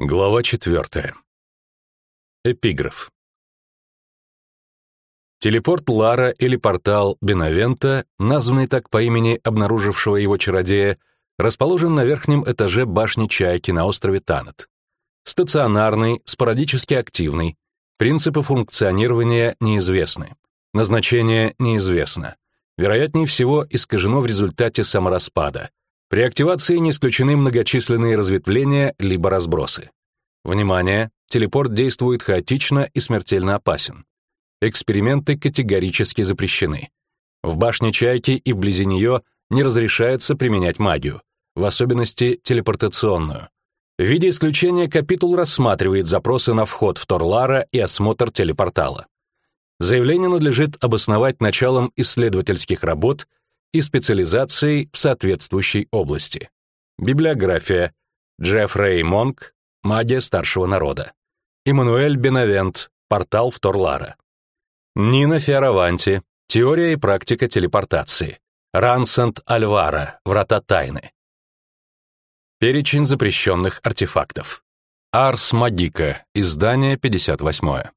Глава четвертая. Эпиграф. Телепорт Лара или портал Бенавента, названный так по имени обнаружившего его чародея, расположен на верхнем этаже башни Чайки на острове Танат. Стационарный, спорадически активный, принципы функционирования неизвестны, назначение неизвестно. Вероятнее всего, искажено в результате самораспада, при активации не исключены многочисленные разветвления либо разбросы. Внимание! Телепорт действует хаотично и смертельно опасен. Эксперименты категорически запрещены. В башне Чайки и вблизи нее не разрешается применять магию, в особенности телепортационную. В виде исключения капитул рассматривает запросы на вход в Торлара и осмотр телепортала. Заявление надлежит обосновать началом исследовательских работ и специализацией в соответствующей области. Библиография. Джеффрей Монк, Магия старшего народа. Иммануэль Бенавент, Портал в Торлара. Нина Фиараванти, Теория и практика телепортации. Рансент Альвара, Врата тайны. Перечень запрещенных артефактов. Арс Магика, издание 58.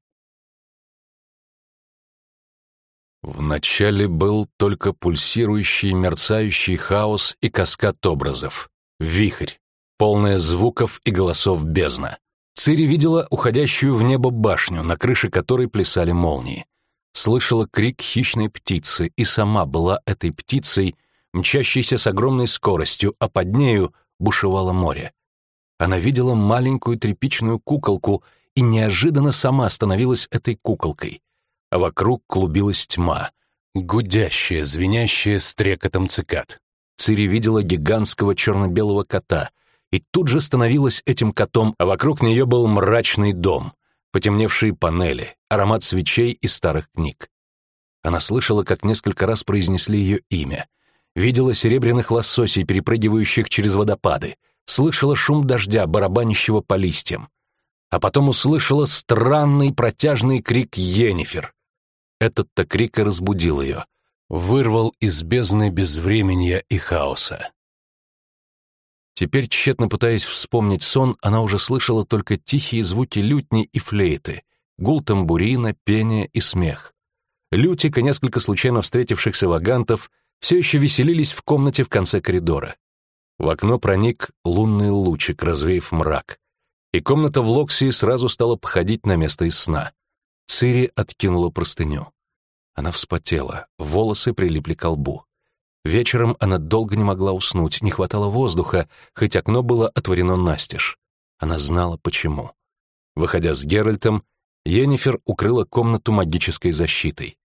Вначале был только пульсирующий, мерцающий хаос и каскад образов. Вихрь, полная звуков и голосов бездна. Цири видела уходящую в небо башню, на крыше которой плясали молнии. Слышала крик хищной птицы и сама была этой птицей, мчащейся с огромной скоростью, а под нею бушевало море. Она видела маленькую тряпичную куколку и неожиданно сама становилась этой куколкой — а вокруг клубилась тьма, гудящая, звенящая стрекотом цикад. Цири видела гигантского черно-белого кота, и тут же становилась этим котом, а вокруг нее был мрачный дом, потемневшие панели, аромат свечей и старых книг. Она слышала, как несколько раз произнесли ее имя, видела серебряных лососей, перепрыгивающих через водопады, слышала шум дождя, барабанящего по листьям, а потом услышала странный протяжный крик Йеннифер, этот-то крик и разбудил ее, вырвал из бездны безвременья и хаоса. Теперь, тщетно пытаясь вспомнить сон, она уже слышала только тихие звуки лютни и флейты, гул тамбурина, пение и смех. Лютик несколько случайно встретившихся вагантов все еще веселились в комнате в конце коридора. В окно проник лунный лучик, развеяв мрак, и комната в Локсии сразу стала походить на место из сна. Цири откинула простыню. Она вспотела, волосы прилипли к лбу. Вечером она долго не могла уснуть, не хватало воздуха, хоть окно было отворено настежь. Она знала, почему. Выходя с Геральтом, Йеннифер укрыла комнату магической защитой.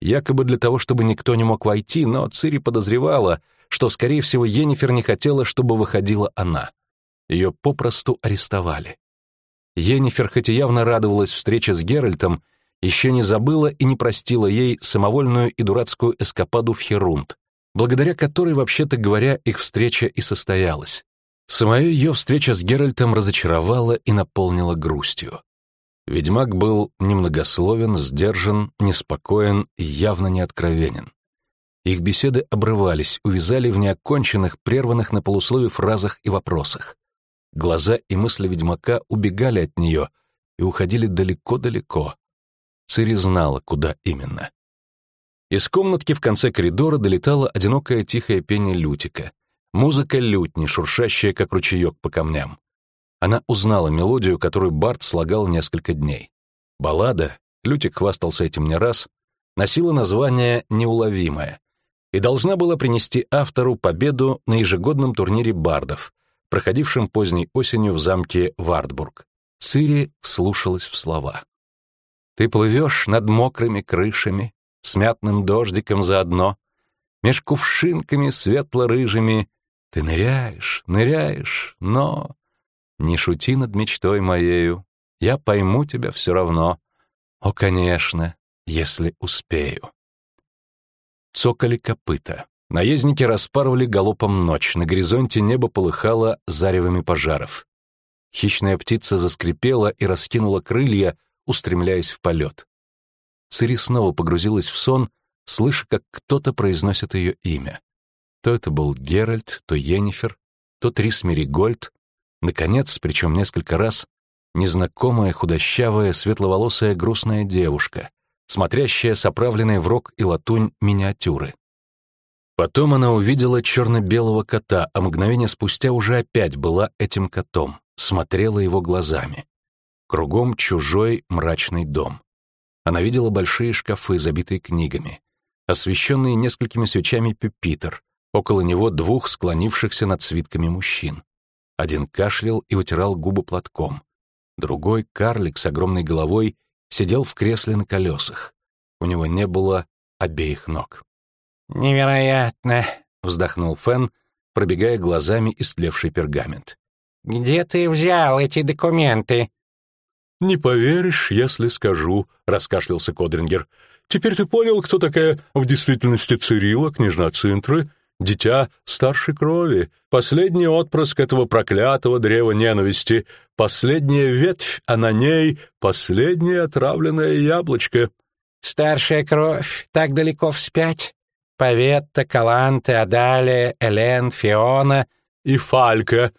Якобы для того, чтобы никто не мог войти, но Цири подозревала, что, скорее всего, Йеннифер не хотела, чтобы выходила она. Ее попросту арестовали. Йеннифер хоть и явно радовалась встрече с Геральтом, еще не забыла и не простила ей самовольную и дурацкую эскападу в Херунд, благодаря которой, вообще-то говоря, их встреча и состоялась. Самая ее встреча с Геральтом разочаровала и наполнила грустью. Ведьмак был немногословен, сдержан, неспокоен и явно неоткровенен. Их беседы обрывались, увязали в неоконченных, прерванных на полуслове фразах и вопросах. Глаза и мысли ведьмака убегали от нее и уходили далеко-далеко. Цири знала, куда именно. Из комнатки в конце коридора долетало одинокое тихое пение лютика, музыка лютни, шуршащая, как ручеек по камням. Она узнала мелодию, которую Барт слагал несколько дней. Баллада, Лютик хвастался этим не раз, носила название «Неуловимая» и должна была принести автору победу на ежегодном турнире бардов, проходившем поздней осенью в замке Вартбург. Цири вслушалась в слова. «Ты плывешь над мокрыми крышами, с мятным дождиком заодно, меж кувшинками светло-рыжими, ты ныряешь, ныряешь, но... Не шути над мечтой моею, я пойму тебя все равно. О, конечно, если успею. Цокали копыта. Наездники распарывали галопом ночь, на горизонте небо полыхало заревами пожаров. Хищная птица заскрипела и раскинула крылья, устремляясь в полет. Цири снова погрузилась в сон, слыша, как кто-то произносит ее имя. То это был Геральт, то Йеннифер, то Трис Меригольд, Наконец, причем несколько раз, незнакомая, худощавая, светловолосая, грустная девушка, смотрящая с оправленной в рог и латунь миниатюры. Потом она увидела черно-белого кота, а мгновение спустя уже опять была этим котом, смотрела его глазами. Кругом чужой мрачный дом. Она видела большие шкафы, забитые книгами, освещенные несколькими свечами пюпитр, около него двух склонившихся над свитками мужчин. Один кашлял и утирал губы платком. Другой, карлик с огромной головой, сидел в кресле на колесах. У него не было обеих ног. «Невероятно!» — вздохнул Фен, пробегая глазами истлевший пергамент. «Где ты взял эти документы?» «Не поверишь, если скажу», — раскашлялся Кодрингер. «Теперь ты понял, кто такая в действительности Цирила, княжна Цинтры, дитя старшей крови, последний отпрыск этого проклятого древа ненависти, последняя ветвь, а на ней последнее отравленное яблочко». «Старшая кровь так далеко вспять? Поветта, Каланте, Адалия, Элен, Фиона...» «И Фалька».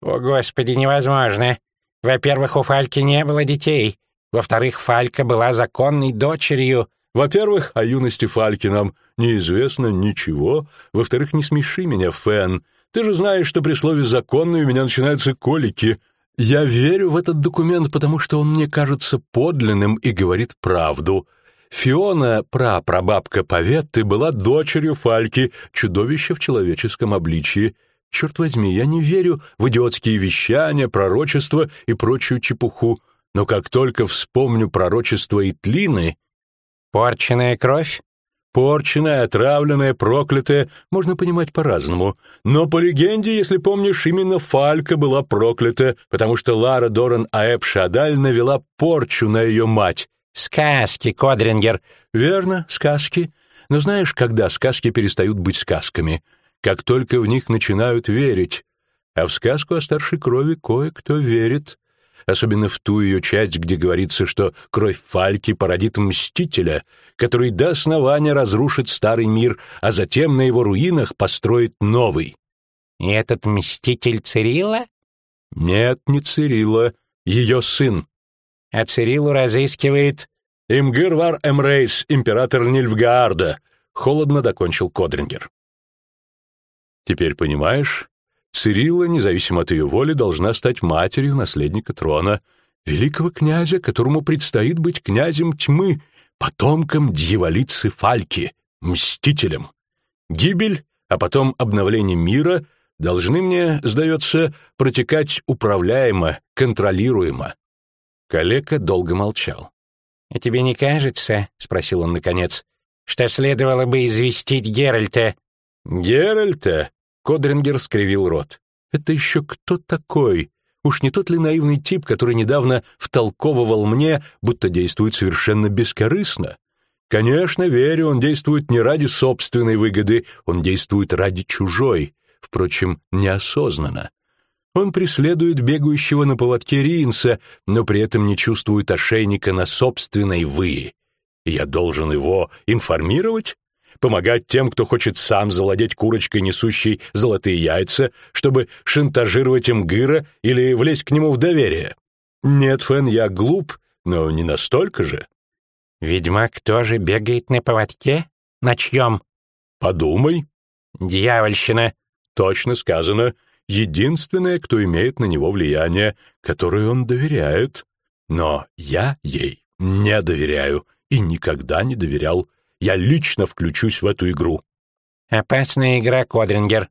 «О, Господи, невозможно. Во-первых, у Фальки не было детей. Во-вторых, Фалька была законной дочерью...» Во-первых, о юности Фальки нам неизвестно ничего. Во-вторых, не смеши меня, Фэн. Ты же знаешь, что при слове «законный» у меня начинаются колики. Я верю в этот документ, потому что он мне кажется подлинным и говорит правду. Фиона, прапрабабка Поветты, была дочерью Фальки, чудовища в человеческом обличии. Черт возьми, я не верю в идиотские вещания, пророчества и прочую чепуху. Но как только вспомню пророчество Итлины, Порченная кровь? Порченная, отравленная, проклятая, можно понимать по-разному. Но по легенде, если помнишь, именно Фалька была проклята, потому что Лара Доран Аэб Шадаль навела порчу на ее мать. Сказки, Кодрингер. Верно, сказки. Но знаешь, когда сказки перестают быть сказками? Как только в них начинают верить. А в сказку о старшей крови кое-кто верит особенно в ту ее часть, где говорится, что кровь Фальки породит мстителя, который до основания разрушит старый мир, а затем на его руинах построит новый. И этот мститель Цирила? Нет, не Цирила, ее сын. А Цирилу разыскивает... Имгирвар Эмрейс, император Нильфгаарда, холодно докончил Кодрингер. Теперь понимаешь, Цирилла, независимо от ее воли, должна стать матерью наследника трона, великого князя, которому предстоит быть князем тьмы, потомком дьяволицы Фальки, мстителем. Гибель, а потом обновление мира должны мне, сдается, протекать управляемо, контролируемо. Калека долго молчал. «А тебе не кажется, — спросил он наконец, — что следовало бы известить Геральта?» «Геральта?» Кодрингер скривил рот. «Это еще кто такой? Уж не тот ли наивный тип, который недавно втолковывал мне, будто действует совершенно бескорыстно? Конечно, верю, он действует не ради собственной выгоды, он действует ради чужой, впрочем, неосознанно. Он преследует бегающего на поводке Ринса, но при этом не чувствует ошейника на собственной вы. Я должен его информировать? Помогать тем, кто хочет сам завладеть курочкой, несущей золотые яйца, чтобы шантажировать им Гыра или влезть к нему в доверие. Нет, Фэн, я глуп, но не настолько же. Ведьмак тоже бегает на поводке? На чьем? Подумай. Дьявольщина. Точно сказано. Единственное, кто имеет на него влияние, которое он доверяет. Но я ей не доверяю и никогда не доверял. Я лично включусь в эту игру. Опасная игра, Кодрингер.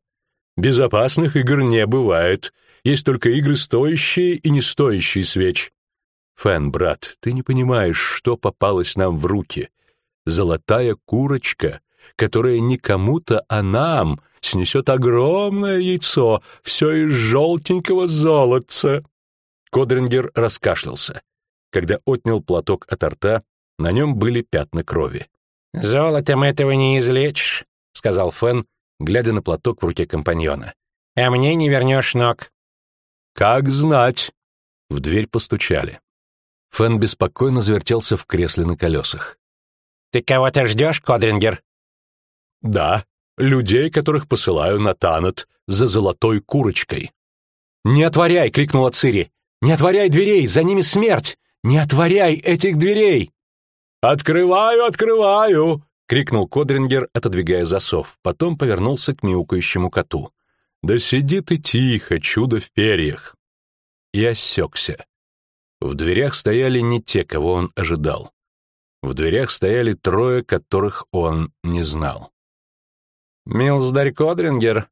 Безопасных игр не бывает. Есть только игры стоящие и не стоящие свеч. Фэн, брат, ты не понимаешь, что попалось нам в руки. Золотая курочка, которая не кому-то, а нам снесет огромное яйцо, все из желтенького золотца. Кодрингер раскашлялся. Когда отнял платок от рта, на нем были пятна крови. «Золотом этого не излечишь», — сказал Фен, глядя на платок в руке компаньона. «А мне не вернешь ног». «Как знать!» В дверь постучали. Фен беспокойно завертелся в кресле на колесах. «Ты кого-то ждешь, Кодрингер?» «Да, людей, которых посылаю на Танат за золотой курочкой». «Не отворяй!» — крикнула Цири. «Не отворяй дверей! За ними смерть! Не отворяй этих дверей!» «Открываю, открываю!» — крикнул Кодрингер, отодвигая засов. Потом повернулся к мяукающему коту. «Да сиди ты тихо, чудо в перьях!» И осекся. В дверях стояли не те, кого он ожидал. В дверях стояли трое, которых он не знал. «Милздарь Кодрингер?»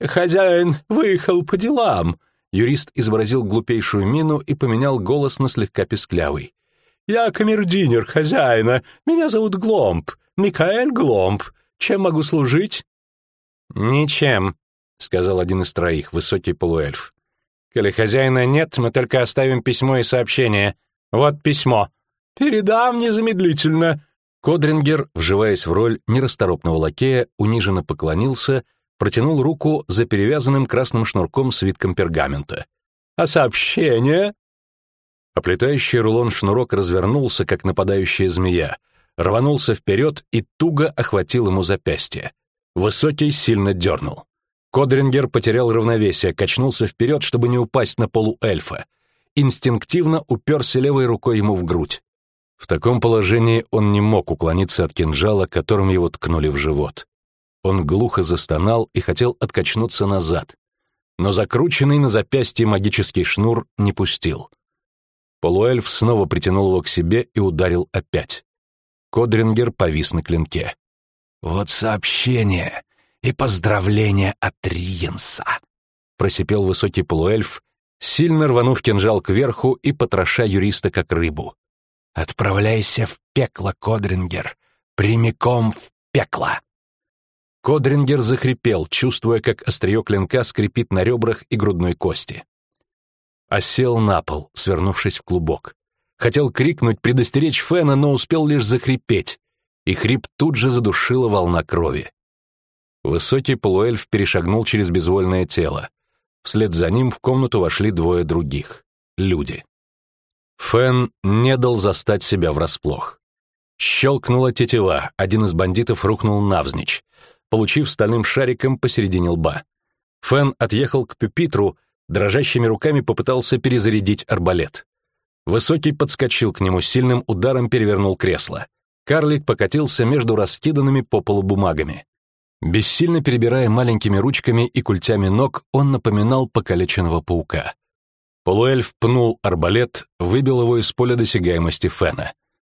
«Хозяин выехал по делам», — юрист изобразил глупейшую мину и поменял голос на слегка песклявый. «Я камердинер хозяина. Меня зовут Гломб. Микаэль Гломб. Чем могу служить?» «Ничем», — сказал один из троих, высокий полуэльф. «Коли хозяина нет, мы только оставим письмо и сообщение. Вот письмо». «Передам незамедлительно». Кодрингер, вживаясь в роль нерасторопного лакея, униженно поклонился, протянул руку за перевязанным красным шнурком свитком пергамента. «А сообщение?» Оплетающий рулон шнурок развернулся, как нападающая змея, рванулся вперед и туго охватил ему запястье. Высокий сильно дернул. Кодрингер потерял равновесие, качнулся вперед, чтобы не упасть на полу эльфа. Инстинктивно уперся левой рукой ему в грудь. В таком положении он не мог уклониться от кинжала, которым его ткнули в живот. Он глухо застонал и хотел откачнуться назад, но закрученный на запястье магический шнур не пустил. Полуэльф снова притянул его к себе и ударил опять. Кодрингер повис на клинке. «Вот сообщение и поздравление от Риенса», — просипел высокий полуэльф, сильно рванув кинжал кверху и потроша юриста как рыбу. Отправляйся в пекло, Кодрингер, прямиком в пекло. Кодрингер захрипел, чувствуя, как острие клинка скрипит на ребрах и грудной кости. Осел на пол, свернувшись в клубок. Хотел крикнуть, предостеречь Фена, но успел лишь захрипеть, и хрип тут же задушила волна крови. Высокий полуэльф перешагнул через безвольное тело. Вслед за ним в комнату вошли двое других — люди. Фен не дал застать себя врасплох. Щелкнула тетива, один из бандитов рухнул навзничь, получив стальным шариком посередине лба. Фен отъехал к пюпитру, дрожащими руками попытался перезарядить арбалет. Высокий подскочил к нему, сильным ударом перевернул кресло. Карлик покатился между раскиданными по полу бумагами. Бессильно перебирая маленькими ручками и культями ног, он напоминал покалеченного паука. Полуэльф пнул арбалет, выбил его из поля досягаемости Фена.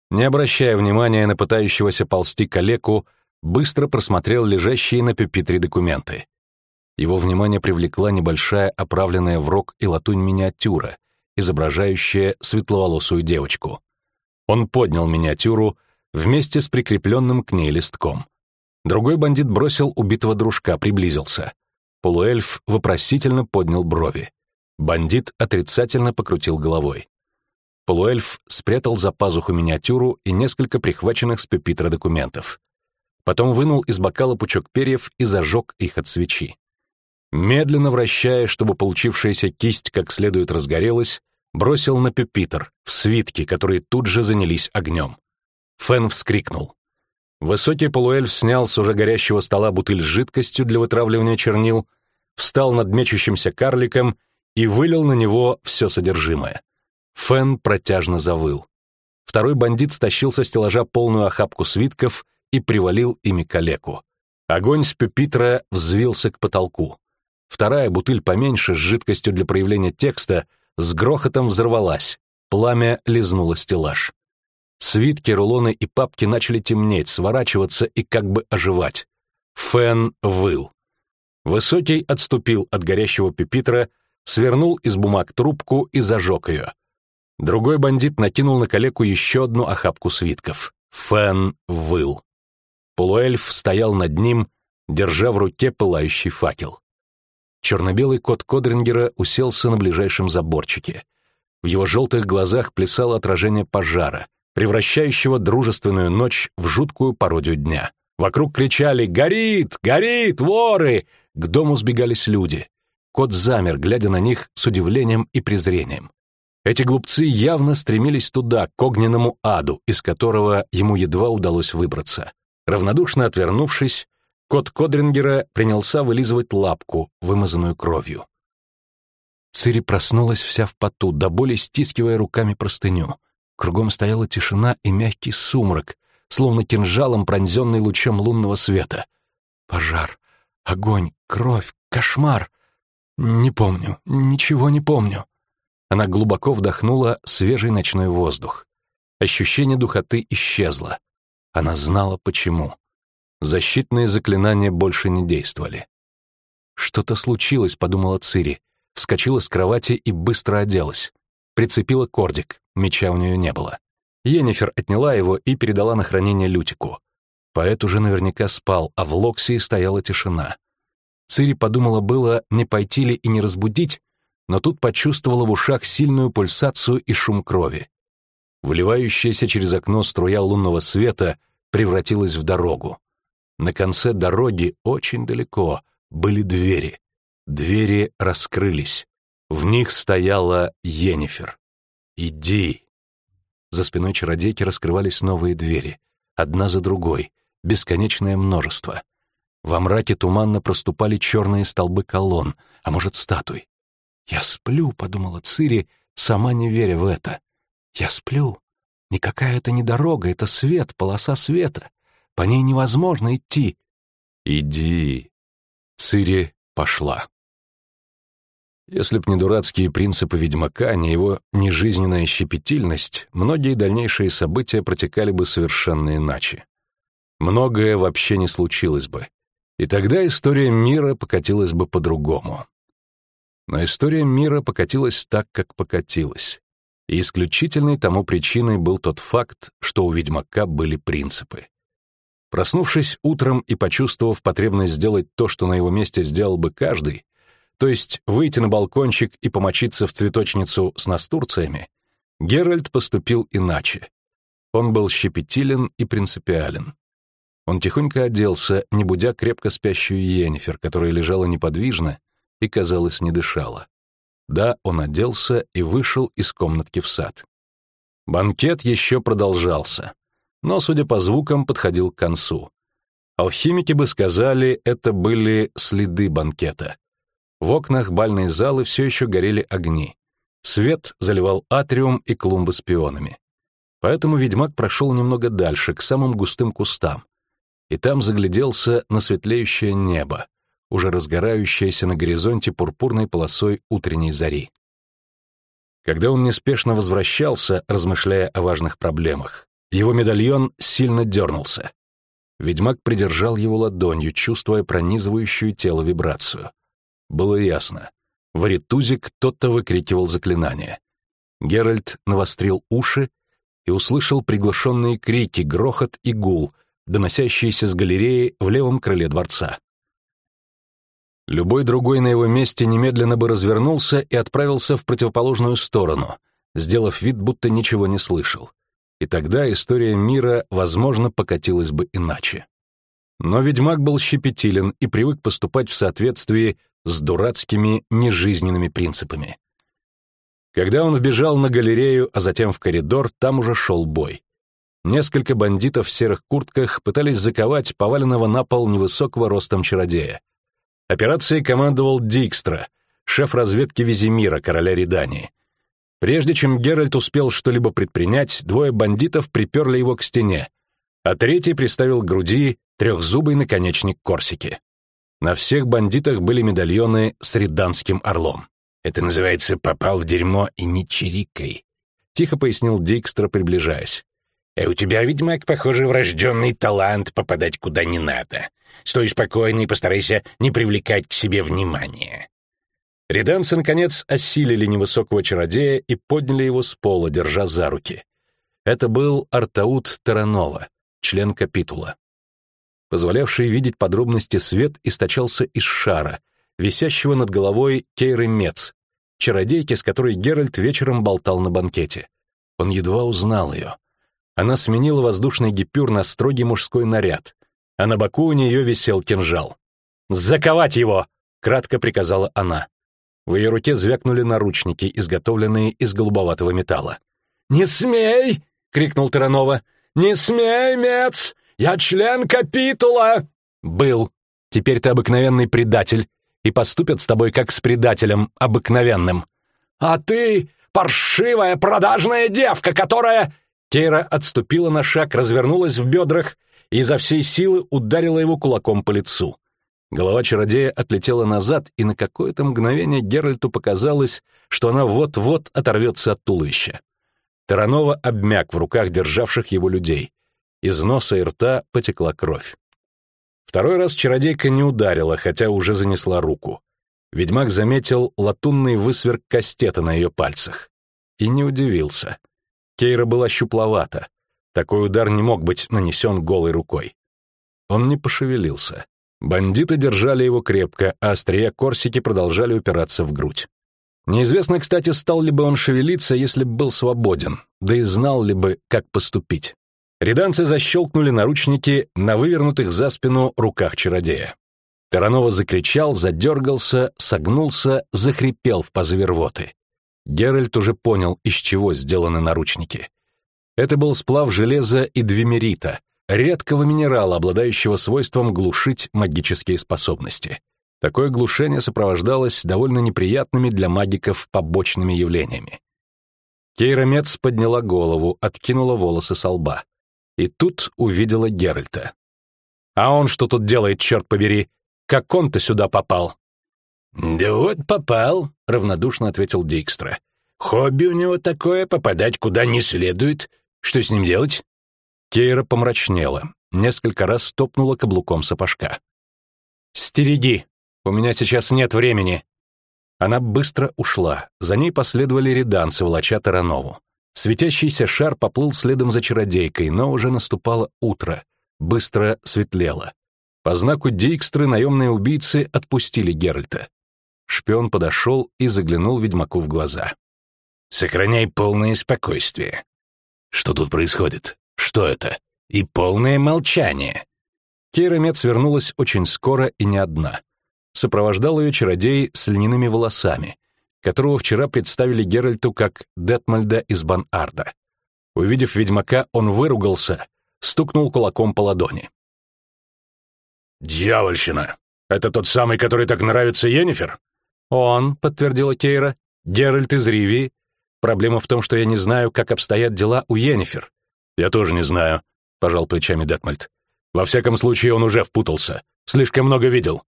Не обращая внимания на пытающегося ползти калеку, быстро просмотрел лежащие на пюпитре документы. Его внимание привлекла небольшая оправленная в рог и латунь миниатюра, изображающая светловолосую девочку. Он поднял миниатюру вместе с прикрепленным к ней листком. Другой бандит бросил убитого дружка, приблизился. Полуэльф вопросительно поднял брови. Бандит отрицательно покрутил головой. Полуэльф спрятал за пазуху миниатюру и несколько прихваченных с пепитра документов. Потом вынул из бокала пучок перьев и зажег их от свечи. Медленно вращая, чтобы получившаяся кисть как следует разгорелась, бросил на пепитр, в свитки, которые тут же занялись огнем. Фен вскрикнул. Высокий полуэльф снял с уже горящего стола бутыль с жидкостью для вытравливания чернил, встал над мечущимся карликом и вылил на него все содержимое. Фен протяжно завыл. Второй бандит стащил со стеллажа полную охапку свитков и привалил ими калеку. Огонь с пюпитра взвился к потолку. Вторая бутыль поменьше, с жидкостью для проявления текста, с грохотом взорвалась. Пламя лизнуло стеллаж. Свитки, рулоны и папки начали темнеть, сворачиваться и как бы оживать. Фен выл. Высокий отступил от горящего пюпитра, свернул из бумаг трубку и зажег ее. Другой бандит накинул на калеку еще одну охапку свитков. Фен выл. Полуэльф стоял над ним, держа в руке пылающий факел. Черно-белый кот Кодрингера уселся на ближайшем заборчике. В его желтых глазах плясало отражение пожара, превращающего дружественную ночь в жуткую пародию дня. Вокруг кричали «Горит! Горит! Воры!» К дому сбегались люди. Кот замер, глядя на них с удивлением и презрением. Эти глупцы явно стремились туда, к огненному аду, из которого ему едва удалось выбраться. Равнодушно отвернувшись, кот Кодрингера принялся вылизывать лапку, вымазанную кровью. Цири проснулась вся в поту, до боли стискивая руками простыню. Кругом стояла тишина и мягкий сумрак, словно кинжалом, пронзенный лучом лунного света. Пожар, огонь, кровь, кошмар. Не помню, ничего не помню. Она глубоко вдохнула свежий ночной воздух. Ощущение духоты исчезло. Она знала, почему. Защитные заклинания больше не действовали. «Что-то случилось», — подумала Цири. Вскочила с кровати и быстро оделась. Прицепила кордик, меча у нее не было. Енифер отняла его и передала на хранение Лютику. Поэт уже наверняка спал, а в Локсии стояла тишина. Цири подумала было, не пойти ли и не разбудить, но тут почувствовала в ушах сильную пульсацию и шум крови. Вливающаяся через окно струя лунного света превратилась в дорогу. На конце дороги, очень далеко, были двери. Двери раскрылись. В них стояла Енифер. «Иди!» За спиной чародейки раскрывались новые двери, одна за другой, бесконечное множество. Во мраке туманно проступали черные столбы колонн, а может, статуй. «Я сплю», — подумала Цири, сама не веря в это. «Я сплю. Никакая это не дорога, это свет, полоса света. По ней невозможно идти». «Иди». Цири пошла. Если б не дурацкие принципы ведьмака, не его нежизненная щепетильность, многие дальнейшие события протекали бы совершенно иначе. Многое вообще не случилось бы. И тогда история мира покатилась бы по-другому. Но история мира покатилась так, как покатилась. И исключительной тому причиной был тот факт, что у ведьмака были принципы. Проснувшись утром и почувствовав потребность сделать то, что на его месте сделал бы каждый, то есть выйти на балкончик и помочиться в цветочницу с настурциями, Геральт поступил иначе. Он был щепетилен и принципиален. Он тихонько оделся, не будя крепко спящую Йеннифер, которая лежала неподвижно и, казалось, не дышала. Да, он оделся и вышел из комнатки в сад. Банкет еще продолжался, но, судя по звукам, подходил к концу. Алхимики бы сказали, это были следы банкета. В окнах бальной залы все еще горели огни. Свет заливал атриум и клумбы с пионами. Поэтому ведьмак прошел немного дальше, к самым густым кустам. И там загляделся на светлеющее небо, уже разгорающееся на горизонте пурпурной полосой утренней зари. Когда он неспешно возвращался, размышляя о важных проблемах, его медальон сильно дернулся. Ведьмак придержал его ладонью, чувствуя пронизывающую тело вибрацию. Было ясно. В Аритузе кто-то выкрикивал заклинание. Геральт навострил уши и услышал приглашенные крики, грохот и гул, доносящиеся с галереи в левом крыле дворца. Любой другой на его месте немедленно бы развернулся и отправился в противоположную сторону, сделав вид, будто ничего не слышал. И тогда история мира, возможно, покатилась бы иначе. Но ведьмак был щепетилен и привык поступать в соответствии с дурацкими нежизненными принципами. Когда он вбежал на галерею, а затем в коридор, там уже шел бой. Несколько бандитов в серых куртках пытались заковать поваленного на пол невысокого ростом чародея. Операцией командовал Дикстра, шеф разведки Визимира, короля Редании. Прежде чем Геральт успел что-либо предпринять, двое бандитов приперли его к стене, а третий приставил к груди трехзубый наконечник корсики. На всех бандитах были медальоны с риданским орлом. «Это называется «попал в дерьмо и не чирикай», — тихо пояснил Дикстра, приближаясь. «А у тебя, ведьмак, похоже, врожденный талант попадать куда не надо. Стой спокойно и постарайся не привлекать к себе внимания». Реданцы, наконец, осилили невысокого чародея и подняли его с пола, держа за руки. Это был Артаут Таранова, член капитула. Позволявший видеть подробности свет источался из шара, висящего над головой Кейры Мец, чародейки, с которой Геральт вечером болтал на банкете. Он едва узнал ее. Она сменила воздушный гипюр на строгий мужской наряд, а на боку у нее висел кинжал. «Заковать его!» — кратко приказала она. В ее руке звякнули наручники, изготовленные из голубоватого металла. «Не смей!» — крикнул Таранова. «Не смей, Мец! Я член капитула!» «Был. Теперь ты обыкновенный предатель, и поступят с тобой как с предателем, обыкновенным. А ты паршивая продажная девка, которая...» Кейра отступила на шаг, развернулась в бедрах и изо всей силы ударила его кулаком по лицу. Голова чародея отлетела назад, и на какое-то мгновение Геральту показалось, что она вот-вот оторвется от туловища. Таранова обмяк в руках державших его людей. Из носа и рта потекла кровь. Второй раз чародейка не ударила, хотя уже занесла руку. Ведьмак заметил латунный высверк кастета на ее пальцах. И не удивился. Кейра была щупловата. Такой удар не мог быть нанесен голой рукой. Он не пошевелился. Бандиты держали его крепко, а острия корсики продолжали упираться в грудь. Неизвестно, кстати, стал ли бы он шевелиться, если бы был свободен, да и знал ли бы, как поступить. Реданцы защелкнули наручники на вывернутых за спину руках чародея. Таранова закричал, задергался, согнулся, захрипел в позыве рвоты. Геральт уже понял, из чего сделаны наручники. Это был сплав железа и двемерита, редкого минерала, обладающего свойством глушить магические способности. Такое глушение сопровождалось довольно неприятными для магиков побочными явлениями. Кейра Мец подняла голову, откинула волосы со лба. И тут увидела Геральта. «А он что тут делает, черт побери? Как он-то сюда попал?» «Да вот попал», — равнодушно ответил Дикстра. «Хобби у него такое — попадать куда не следует. Что с ним делать?» Кейра помрачнела, несколько раз стопнула каблуком сапожка. «Стереги! У меня сейчас нет времени!» Она быстро ушла, за ней последовали реданцы, волоча Таранову. Светящийся шар поплыл следом за чародейкой, но уже наступало утро, быстро светлело. По знаку Дейкстры наемные убийцы отпустили Геральта. Шпион подошел и заглянул ведьмаку в глаза. «Сохраняй полное спокойствие. Что тут происходит? Что это? И полное молчание». Кейра Мец вернулась очень скоро и не одна. Сопровождал ее чародей с льняными волосами, которого вчера представили Геральту как Детмальда из Бан-Арда. Увидев ведьмака, он выругался, стукнул кулаком по ладони. «Дьявольщина! Это тот самый, который так нравится Йеннифер?» «Он», — подтвердила Кейра, — «Геральт из Ривии. Проблема в том, что я не знаю, как обстоят дела у Йеннифер». «Я тоже не знаю», — пожал плечами Детмальд. «Во всяком случае, он уже впутался. Слишком много видел.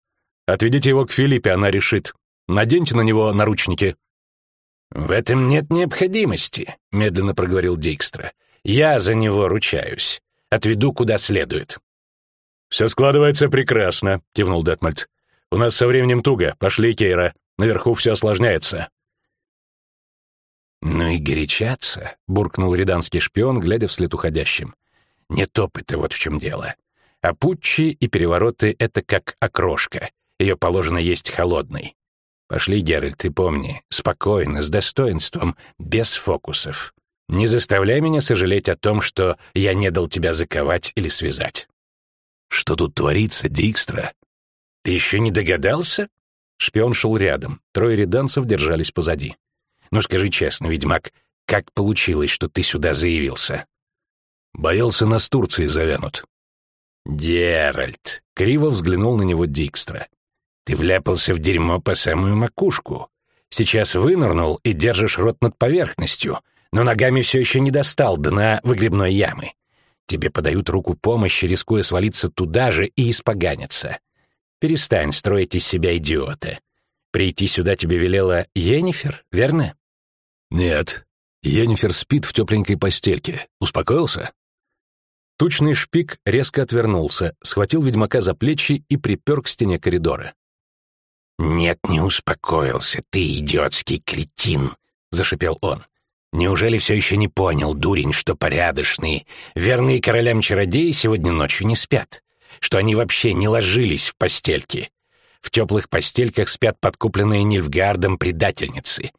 Отведите его к Филиппе, она решит. Наденьте на него наручники». «В этом нет необходимости», — медленно проговорил Дикстра. «Я за него ручаюсь. Отведу куда следует». «Все складывается прекрасно», — кивнул Детмальд. «У нас со временем туго. Пошли, Кейра. Наверху все осложняется». «Ну и горячаться», — буркнул риданский шпион, глядя вслед уходящим. «Нет опыта, вот в чем дело. А путчи и перевороты — это как окрошка. Ее положено есть холодной. Пошли, Геральт, ты помни, спокойно, с достоинством, без фокусов. Не заставляй меня сожалеть о том, что я не дал тебя заковать или связать. Что тут творится, Дикстра? Ты еще не догадался? Шпион шел рядом, трое реданцев держались позади. Ну скажи честно, ведьмак, как получилось, что ты сюда заявился? Боялся нас Турции завянут. Геральт, криво взглянул на него Дикстра. Ты вляпался в дерьмо по самую макушку. Сейчас вынырнул и держишь рот над поверхностью, но ногами все еще не достал дна выгребной ямы. Тебе подают руку помощи, рискуя свалиться туда же и испоганиться. Перестань строить из себя идиота. Прийти сюда тебе велела Йеннифер, верно? Нет. Йеннифер спит в тепленькой постельке. Успокоился? Тучный шпик резко отвернулся, схватил ведьмака за плечи и припер к стене коридора. «Нет, не успокоился, ты идиотский кретин», — зашипел он. «Неужели все еще не понял, дурень, что порядочные, верные королям чародеи сегодня ночью не спят? Что они вообще не ложились в постельки? В теплых постельках спят подкупленные Нильфгардом предательницы.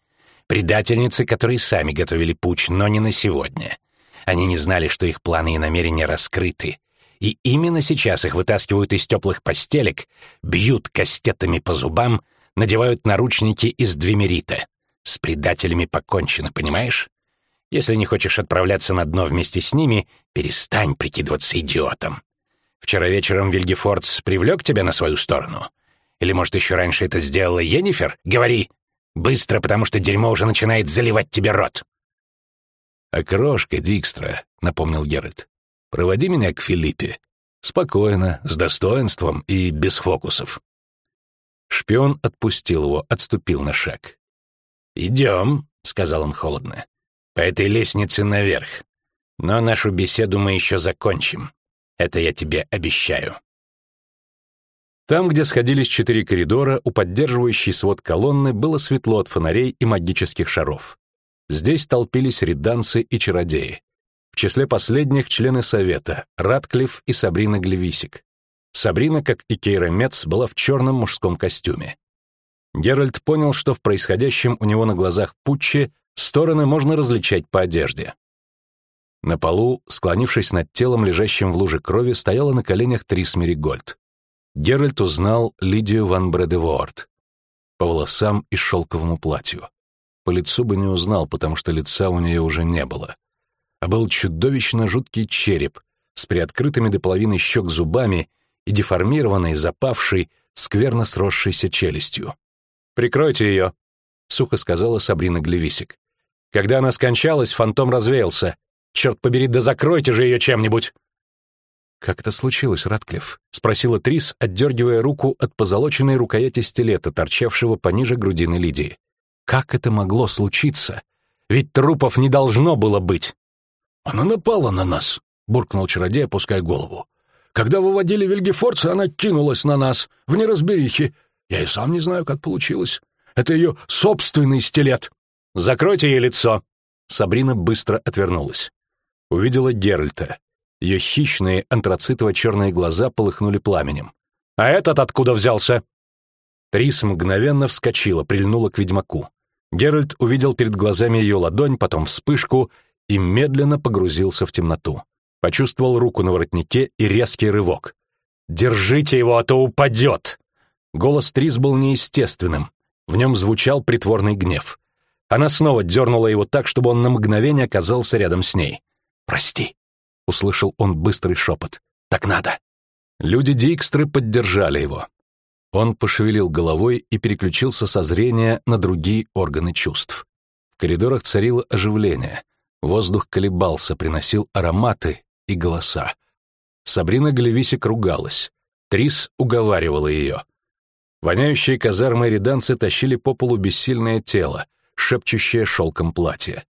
Предательницы, которые сами готовили путь, но не на сегодня. Они не знали, что их планы и намерения раскрыты, и именно сейчас их вытаскивают из теплых постелек, бьют кастетами по зубам, надевают наручники из двемерита. С предателями покончено, понимаешь? Если не хочешь отправляться на дно вместе с ними, перестань прикидываться идиотом. Вчера вечером Вильгефордс привлек тебя на свою сторону? Или, может, еще раньше это сделала Йеннифер? Говори!» Быстро, потому что дерьмо уже начинает заливать тебе рот!» «Окрошка, Дикстра», — напомнил Геральт. «Проводи меня к Филиппе. Спокойно, с достоинством и без фокусов». Шпион отпустил его, отступил на шаг. «Идем», — сказал он холодно, — «по этой лестнице наверх. Но нашу беседу мы еще закончим. Это я тебе обещаю». Там, где сходились четыре коридора, у поддерживающей свод колонны было светло от фонарей и магических шаров. Здесь толпились реданцы и чародеи. В числе последних члены совета — Ратклифф и Сабрина Глевисик. Сабрина, как и Кейра Мец, была в черном мужском костюме. Геральт понял, что в происходящем у него на глазах путче стороны можно различать по одежде. На полу, склонившись над телом, лежащим в луже крови, стояла на коленях Трис Меригольд. Геральт узнал Лидию ван Бредеворд. По волосам и шелковому платью. По лицу бы не узнал, потому что лица у нее уже не было. А был чудовищно жуткий череп с приоткрытыми до половины щек зубами и деформированной, запавшей, скверно сросшейся челюстью. «Прикройте ее», — сухо сказала Сабрина Глевисик. «Когда она скончалась, фантом развеялся. Черт побери, да закройте же ее чем-нибудь!» «Как это случилось, Ратклифф?» — спросила Трис, отдергивая руку от позолоченной рукояти стилета, торчавшего пониже грудины Лидии. Как это могло случиться? Ведь трупов не должно было быть. Она напала на нас, буркнул чародей, опуская голову. Когда выводили Вильгефорца, она кинулась на нас, в неразберихе. Я и сам не знаю, как получилось. Это ее собственный стилет. Закройте ей лицо. Сабрина быстро отвернулась. Увидела Геральта. Ее хищные антрацитово-черные глаза полыхнули пламенем. «А этот откуда взялся?» Трис мгновенно вскочила, прильнула к ведьмаку. Геральт увидел перед глазами ее ладонь, потом вспышку и медленно погрузился в темноту. Почувствовал руку на воротнике и резкий рывок. «Держите его, а то упадет!» Голос Трис был неестественным. В нем звучал притворный гнев. Она снова дернула его так, чтобы он на мгновение оказался рядом с ней. «Прости», — услышал он быстрый шепот. «Так надо». Люди Дикстры поддержали его. Он пошевелил головой и переключился со зрения на другие органы чувств. В коридорах царило оживление. Воздух колебался, приносил ароматы и голоса. Сабрина Галевисик ругалась. Трис уговаривала ее. Воняющие казармы реданцы тащили по полу бессильное тело, шепчущее шелком платье.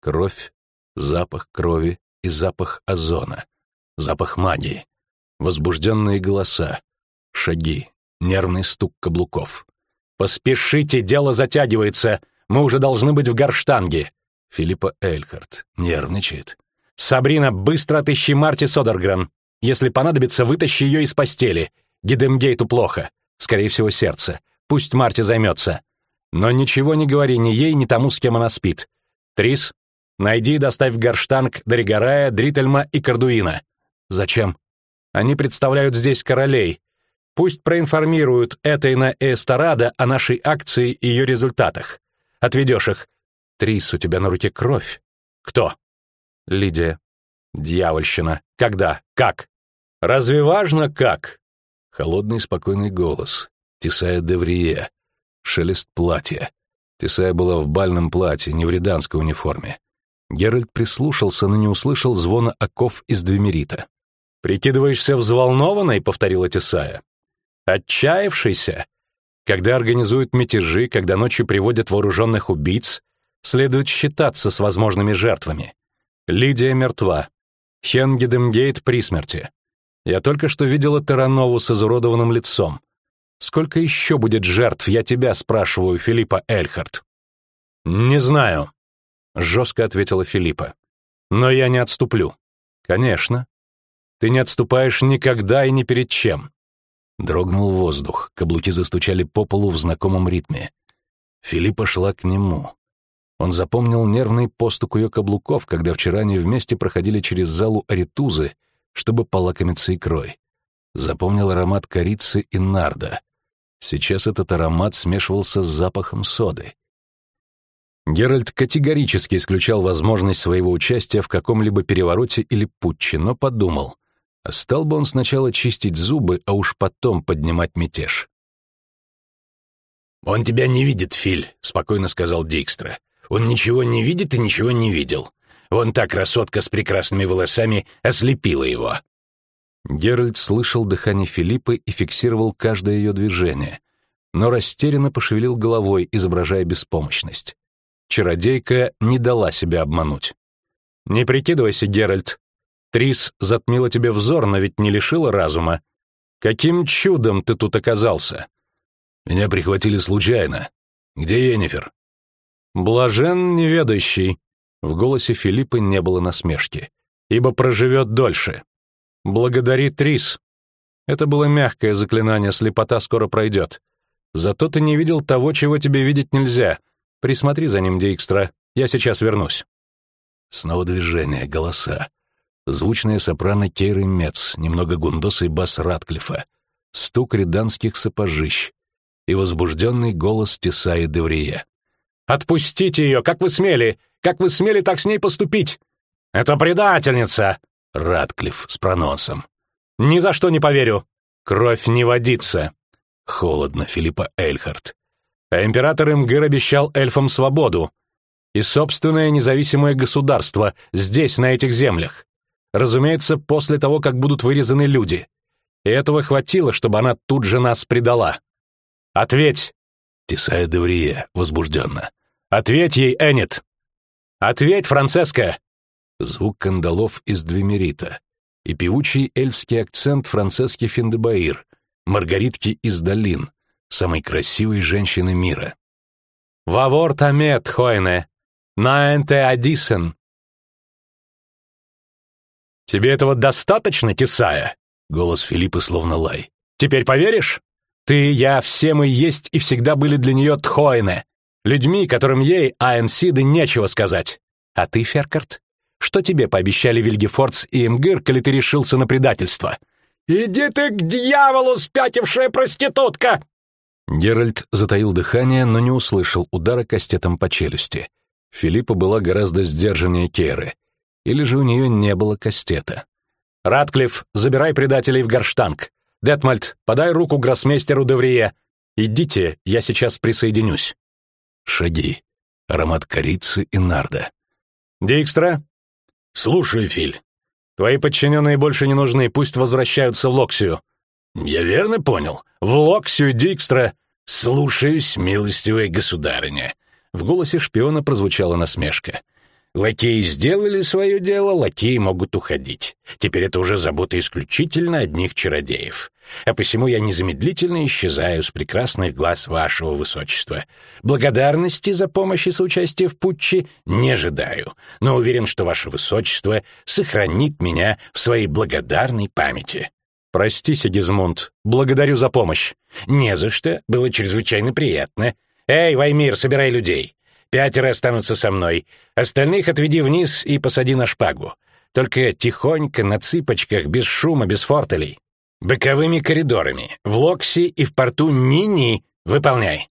Кровь, запах крови и запах озона. Запах магии. Возбужденные голоса. Шаги, нервный стук каблуков. «Поспешите, дело затягивается! Мы уже должны быть в Гарштанге!» Филиппа Эльхард нервничает. «Сабрина, быстро отыщи Марти Содергрен. Если понадобится, вытащи ее из постели. Гидемгейту плохо. Скорее всего, сердце. Пусть Марти займется. Но ничего не говори ни ей, ни тому, с кем она спит. Трис, найди и доставь в Гарштанг Доригорая, Дрительма и Кардуина. Зачем? Они представляют здесь королей, Пусть проинформируют Этейна и Эсторада о нашей акции и ее результатах. Отведешь их. Трис, у тебя на руке кровь. Кто? Лидия. Дьявольщина. Когда? Как? Разве важно, как? Холодный спокойный голос. Тесая Деврие. Шелест платья. Тесая была в бальном платье, не в риданской униформе. Геральт прислушался, но не услышал звона оков из двемерита. «Прикидываешься взволнованной?» — повторила Тесая. Отчаявшийся, когда организуют мятежи, когда ночью приводят вооруженных убийц, следует считаться с возможными жертвами. Лидия мертва. Хенгедемгейт при смерти. Я только что видела Таранову с изуродованным лицом. Сколько еще будет жертв, я тебя спрашиваю, Филиппа Эльхард? Не знаю, жестко ответила Филиппа. Но я не отступлю. Конечно. Ты не отступаешь никогда и ни перед чем. Дрогнул воздух, каблуки застучали по полу в знакомом ритме. Филиппа шла к нему. Он запомнил нервный постук ее каблуков, когда вчера они вместе проходили через залу аритузы, чтобы полакомиться икрой. Запомнил аромат корицы и нарда. Сейчас этот аромат смешивался с запахом соды. Геральт категорически исключал возможность своего участия в каком-либо перевороте или путче, но подумал, а стал бы он сначала чистить зубы, а уж потом поднимать мятеж. «Он тебя не видит, Филь», — спокойно сказал Дикстра. «Он ничего не видит и ничего не видел. Вон та красотка с прекрасными волосами ослепила его». Геральт слышал дыхание Филиппы и фиксировал каждое ее движение, но растерянно пошевелил головой, изображая беспомощность. Чародейка не дала себя обмануть. «Не прикидывайся, Геральт. Трис затмила тебе взор, но ведь не лишила разума. Каким чудом ты тут оказался?» «Меня прихватили случайно. Где Енифер?» «Блажен неведающий», — в голосе Филиппа не было насмешки, «ибо проживет дольше. Благодари Трис. Это было мягкое заклинание, слепота скоро пройдет. Зато ты не видел того, чего тебе видеть нельзя. Присмотри за ним, Дейкстра. Я сейчас вернусь». Снова движение, голоса. Звучные сопрано Кейры Мец, немного гундосый бас Ратклифа, стук риданских сапожищ и возбужденный голос Тесаи Деврие. «Отпустите ее! Как вы смели! Как вы смели так с ней поступить? Это предательница!» Ратклифф с проносом. «Ни за что не поверю! Кровь не водится!» Холодно, Филиппа Эльхард. А император Имгыр обещал эльфам свободу и собственное независимое государство здесь, на этих землях. Разумеется, после того, как будут вырезаны люди. И этого хватило, чтобы она тут же нас предала. «Ответь!» Тесая Деврие возбужденно. «Ответь ей, Эннет!» «Ответь, Францеска!» Звук кандалов из Двемерита и певучий эльфский акцент Францески Финдебаир, Маргаритки из долин, самой красивой женщины мира. «Вавор тамет, Хойне! Наэнте адисен!» «Тебе этого достаточно, Тесая?» Голос Филиппа словно лай. «Теперь поверишь? Ты, я, все мы есть и всегда были для нее Тхойне, людьми, которым ей, Аэнсиды, нечего сказать. А ты, Феркарт, что тебе пообещали Вильгефордс и Эмгир, коли ты решился на предательство?» «Иди ты к дьяволу, спятившая проститутка!» Геральт затаил дыхание, но не услышал удара кастетом по челюсти. Филиппа была гораздо сдержаннее Керы. Или же у нее не было кастета. «Ратклифф, забирай предателей в Горштанг. Детмальд, подай руку гроссмейстеру Деврие. Идите, я сейчас присоединюсь». Шаги. Аромат корицы и нарда. «Дикстра?» «Слушаю, Филь». «Твои подчиненные больше не нужны, пусть возвращаются в Локсию». «Я верно понял?» «В Локсию, Дикстра!» «Слушаюсь, милостивая государыня». В голосе шпиона прозвучала насмешка. Лакеи сделали свое дело, лакеи могут уходить. Теперь это уже забота исключительно одних чародеев. А посему я незамедлительно исчезаю с прекрасных глаз вашего высочества. Благодарности за помощь и соучастие в путче не ожидаю, но уверен, что ваше высочество сохранит меня в своей благодарной памяти. Прости, Сигизмунд, благодарю за помощь. Не за что, было чрезвычайно приятно. Эй, Ваймир, собирай людей. Пятеро останутся со мной. Остальных отведи вниз и посади на шпагу. Только тихонько, на цыпочках, без шума, без фортелей. Боковыми коридорами. В Локси и в порту Ни-Ни. Выполняй.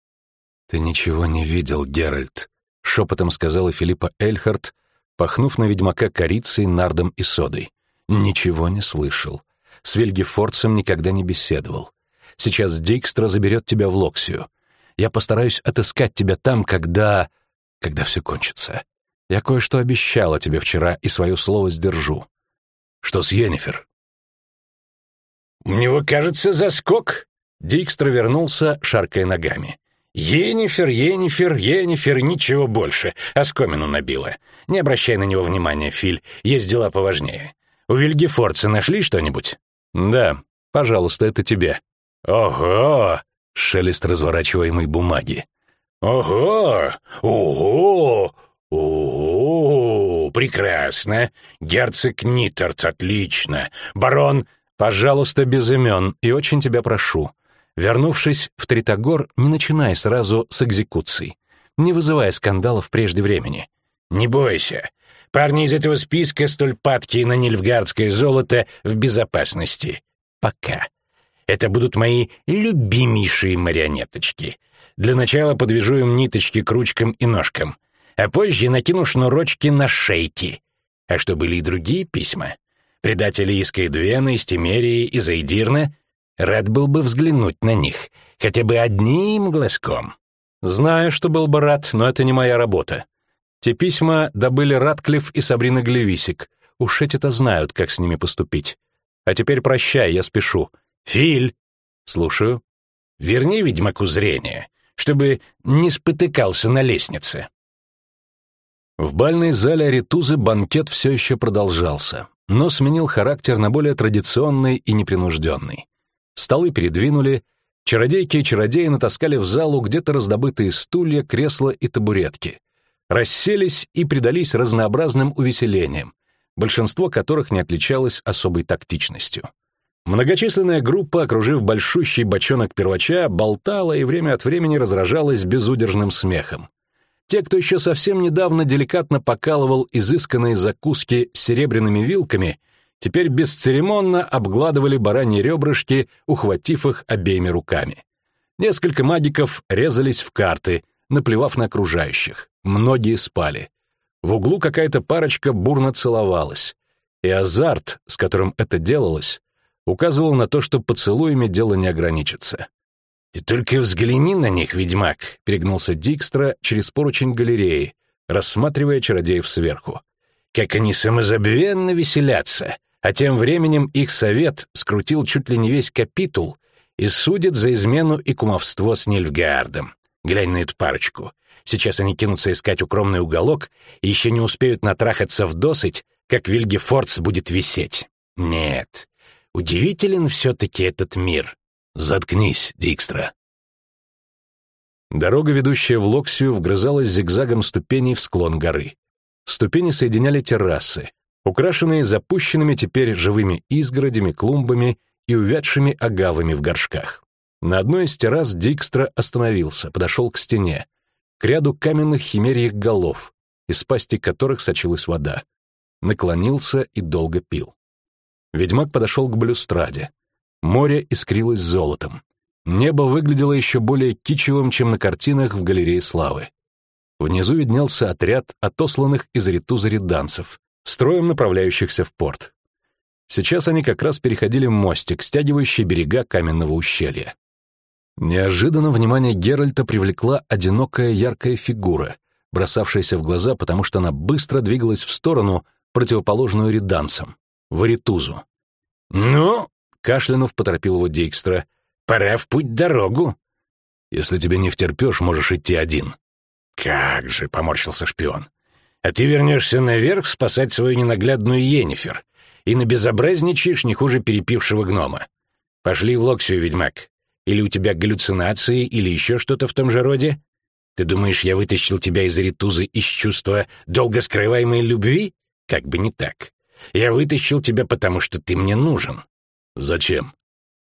«Ты ничего не видел, Геральт», — шепотом сказала Филиппа Эльхард, пахнув на ведьмака корицей, нардом и содой. «Ничего не слышал. С Вильгефорцем никогда не беседовал. Сейчас Дикстра заберет тебя в Локсию. Я постараюсь отыскать тебя там, когда когда все кончится. Я кое-что обещала тебе вчера и свое слово сдержу. Что с Йеннифер?» «У него, кажется, заскок». Дикстра вернулся, шаркая ногами. «Енифер, Енифер, Енифер, ничего больше. Оскомину набила. Не обращай на него внимания, Филь, есть дела поважнее. У Вильгефорца нашли что-нибудь?» «Да, пожалуйста, это тебе». «Ого!» — шелест разворачиваемой бумаги. «Ого! Ого! Ого! Прекрасно! Герцог Ниттерт, отлично! Барон...» «Пожалуйста, без имен, и очень тебя прошу. Вернувшись в Тритогор, не начинай сразу с экзекуций, не вызывая скандалов прежде времени». «Не бойся. Парни из этого списка столь падкие на нильфгардское золото в безопасности. Пока. Это будут мои любимейшие марионеточки». Для начала подвяжу им ниточки к ручкам и ножкам, а позже накину шнурочки на шейки. А что были и другие письма? Предатели из Кайдвена, из Тимерии, из Эйдирна? Рад был бы взглянуть на них, хотя бы одним глазком. Знаю, что был бы рад, но это не моя работа. Те письма добыли Ратклифф и Сабрина Глевисик. Уж эти-то знают, как с ними поступить. А теперь прощай, я спешу. Филь! Слушаю. Верни ведьмаку зрение, чтобы не спотыкался на лестнице. В бальной зале Аритузы банкет все еще продолжался, но сменил характер на более традиционный и непринужденный. Столы передвинули, чародейки и чародеи натаскали в залу где-то раздобытые стулья, кресла и табуретки. Расселись и предались разнообразным увеселениям, большинство которых не отличалось особой тактичностью. Многочисленная группа, окружив большущий бочонок первача, болтала и время от времени разражалась безудержным смехом. Те, кто еще совсем недавно деликатно покалывал изысканные закуски серебряными вилками, теперь бесцеремонно обгладывали бараньи ребрышки, ухватив их обеими руками. Несколько магиков резались в карты, наплевав на окружающих. Многие спали. В углу какая-то парочка бурно целовалась. И азарт, с которым это делалось, указывал на то, что поцелуями дело не ограничится. «Ты только взгляни на них, ведьмак!» — перегнулся Дикстра через поручень галереи, рассматривая чародеев сверху. «Как они самозабвенно веселятся!» А тем временем их совет скрутил чуть ли не весь капитул и судит за измену и кумовство с Нильфгаардом. Глянь на эту парочку. Сейчас они кинутся искать укромный уголок и еще не успеют натрахаться в досыть, как Вильгефордс будет висеть. Нет, удивителен все-таки этот мир. Заткнись, Дикстра. Дорога, ведущая в Локсию, вгрызалась зигзагом ступеней в склон горы. Ступени соединяли террасы, украшенные запущенными теперь живыми изгородями, клумбами и увядшими агавами в горшках. На одной из террас Дикстра остановился, подошел к стене, к ряду каменных химерьих голов, из пасти которых сочилась вода. Наклонился и долго пил. Ведьмак подошел к балюстраде. Море искрилось золотом. Небо выглядело еще более кичевым, чем на картинах в галерее славы. Внизу виднелся отряд отосланных из Ритуза риданцев, строем направляющихся в порт. Сейчас они как раз переходили мостик, стягивающий берега каменного ущелья. Неожиданно внимание Геральта привлекла одинокая яркая фигура, бросавшаяся в глаза, потому что она быстро двигалась в сторону, противоположную риданцам, в Аритузу. «Ну, Кашлянув поторопил его Дейкстра. «Пора в путь дорогу». «Если тебе не втерпешь, можешь идти один». «Как же», — поморщился шпион. «А ты вернешься наверх спасать свою ненаглядную Енифер и набезобразничаешь не хуже перепившего гнома. Пошли в Локсию, ведьмак. Или у тебя галлюцинации, или еще что-то в том же роде? Ты думаешь, я вытащил тебя из Ритузы из чувства долго скрываемой любви? Как бы не так. Я вытащил тебя, потому что ты мне нужен. Зачем?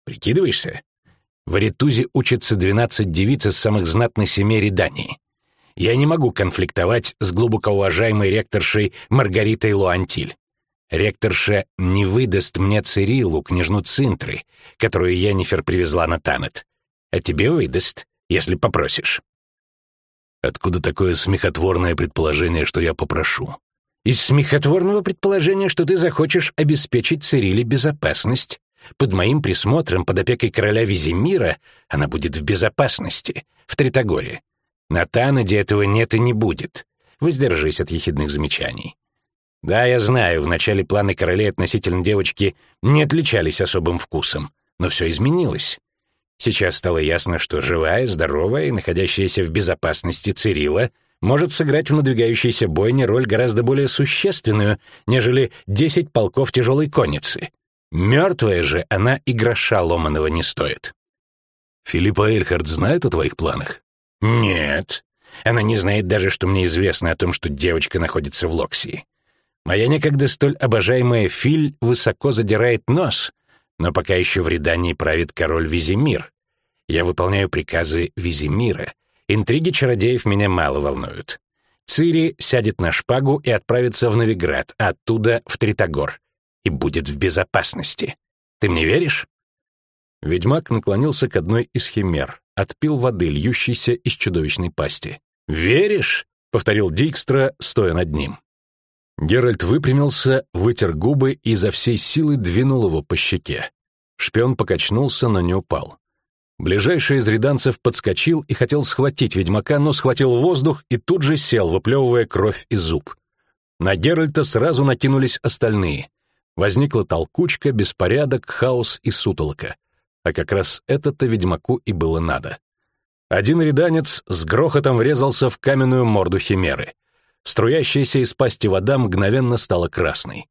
Прикидываешься? В Аритузе учатся 12 девиц из самых знатных семей Редании. Я не могу конфликтовать с глубоко уважаемой ректоршей Маргаритой Луантиль. Ректорша не выдаст мне Цириллу, княжну Цинтры, которую Янифер привезла на Танет. А тебе выдаст, если попросишь. Откуда такое смехотворное предположение, что я попрошу? Из смехотворного предположения, что ты захочешь обеспечить Цириле безопасность. Под моим присмотром, под опекой короля Визимира, она будет в безопасности, в Тритогоре. На Танаде этого нет и не будет. Воздержись от ехидных замечаний. Да, я знаю, в начале планы королей относительно девочки не отличались особым вкусом, но все изменилось. Сейчас стало ясно, что живая, здоровая и находящаяся в безопасности Цирила может сыграть в надвигающейся бойне роль гораздо более существенную, нежели десять полков тяжелой конницы. Мертвая же она и гроша ломаного не стоит. Филиппа Эльхард знает о твоих планах? Нет. Она не знает даже, что мне известно о том, что девочка находится в Локсии. Моя некогда столь обожаемая Филь высоко задирает нос, но пока еще в Редании правит король Визимир. Я выполняю приказы Визимира. Интриги чародеев меня мало волнуют. Цири сядет на шпагу и отправится в Новиград, а оттуда в Тритогор и будет в безопасности. Ты мне веришь?» Ведьмак наклонился к одной из химер, отпил воды, льющейся из чудовищной пасти. «Веришь?» — повторил Дикстра, стоя над ним. Геральт выпрямился, вытер губы и изо всей силы двинул его по щеке. Шпион покачнулся, но не упал. Ближайший из реданцев подскочил и хотел схватить ведьмака, но схватил воздух и тут же сел, выплевывая кровь из зуб. На Геральта сразу накинулись остальные. Возникла толкучка, беспорядок, хаос и сутолока. А как раз это-то ведьмаку и было надо. Один реданец с грохотом врезался в каменную морду химеры. Струящаяся из пасти вода мгновенно стала красной.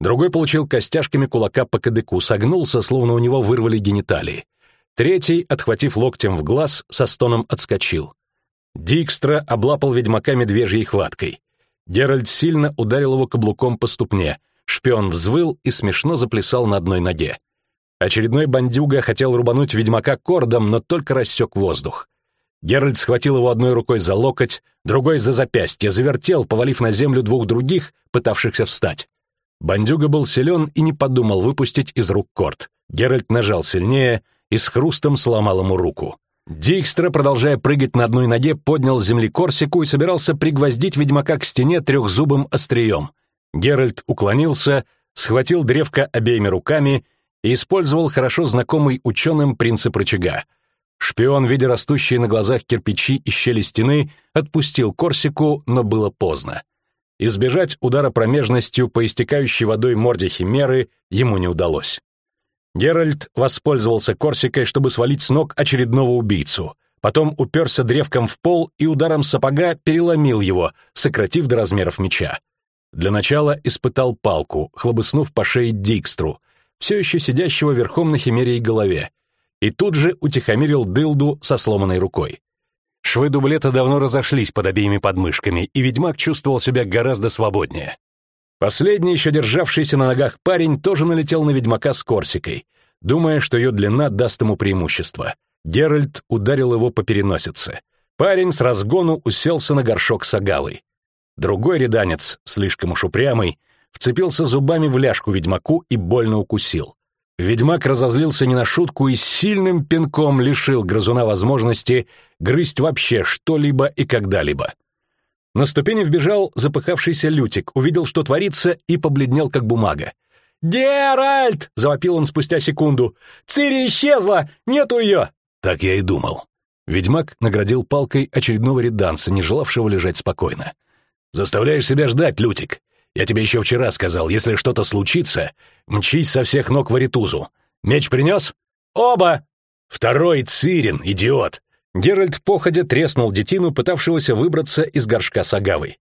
Другой получил костяшками кулака по кадыку, согнулся, словно у него вырвали гениталии. Третий, отхватив локтем в глаз, со стоном отскочил. Дикстра облапал ведьмака медвежьей хваткой. Геральт сильно ударил его каблуком по ступне. Шпион взвыл и смешно заплясал на одной ноге. Очередной бандюга хотел рубануть ведьмака кордом, но только рассек воздух. Геральт схватил его одной рукой за локоть, другой за запястье, завертел, повалив на землю двух других, пытавшихся встать. Бандюга был силен и не подумал выпустить из рук корд. Геральт нажал сильнее и с хрустом сломал ему руку. Дикстра, продолжая прыгать на одной ноге, поднял с земли корсику и собирался пригвоздить ведьмака к стене трехзубым острием. Геральт уклонился, схватил древко обеими руками и использовал хорошо знакомый ученым принцип рычага. Шпион, видя растущие на глазах кирпичи и щели стены, отпустил Корсику, но было поздно. Избежать удара промежностью по истекающей водой морде химеры ему не удалось. Геральт воспользовался Корсикой, чтобы свалить с ног очередного убийцу. Потом уперся древком в пол и ударом сапога переломил его, сократив до размеров меча. Для начала испытал палку, хлобыснув по шее Дикстру, все еще сидящего верхом на химерии голове, и тут же утихомирил дылду со сломанной рукой. Швы дублета давно разошлись под обеими подмышками, и ведьмак чувствовал себя гораздо свободнее. Последний, еще державшийся на ногах парень, тоже налетел на ведьмака с корсикой, думая, что ее длина даст ему преимущество. Геральт ударил его по переносице. Парень с разгону уселся на горшок с агавой. Другой реданец, слишком уж упрямый, вцепился зубами в ляжку ведьмаку и больно укусил. Ведьмак разозлился не на шутку и сильным пинком лишил грызуна возможности грызть вообще что-либо и когда-либо. На ступени вбежал запыхавшийся Лютик, увидел, что творится, и побледнел, как бумага. «Геральт!» — завопил он спустя секунду. «Цири исчезла! Нету ее!» Так я и думал. Ведьмак наградил палкой очередного реданса, не желавшего лежать спокойно. «Заставляешь себя ждать, Лютик. Я тебе еще вчера сказал, если что-то случится, мчись со всех ног в Аритузу. Меч принес? Оба! Второй Цирин, идиот!» Геральт походя треснул детину, пытавшегося выбраться из горшка с агавой.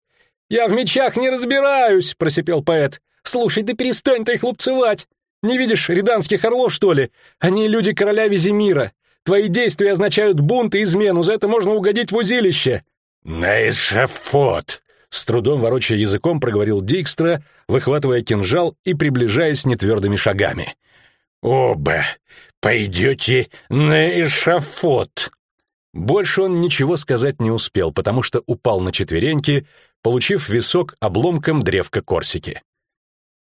«Я в мечах не разбираюсь!» — просипел поэт. «Слушай, да перестань ты лупцевать! Не видишь риданских орлов, что ли? Они люди короля Визимира. Твои действия означают бунт и измену, за это можно угодить в узилище!» «На эшафот!» С трудом ворочая языком проговорил Дикстра, выхватывая кинжал и приближаясь нетвердыми шагами. «Оба пойдете на эшафот!» Больше он ничего сказать не успел, потому что упал на четвереньки, получив висок обломком древка Корсики.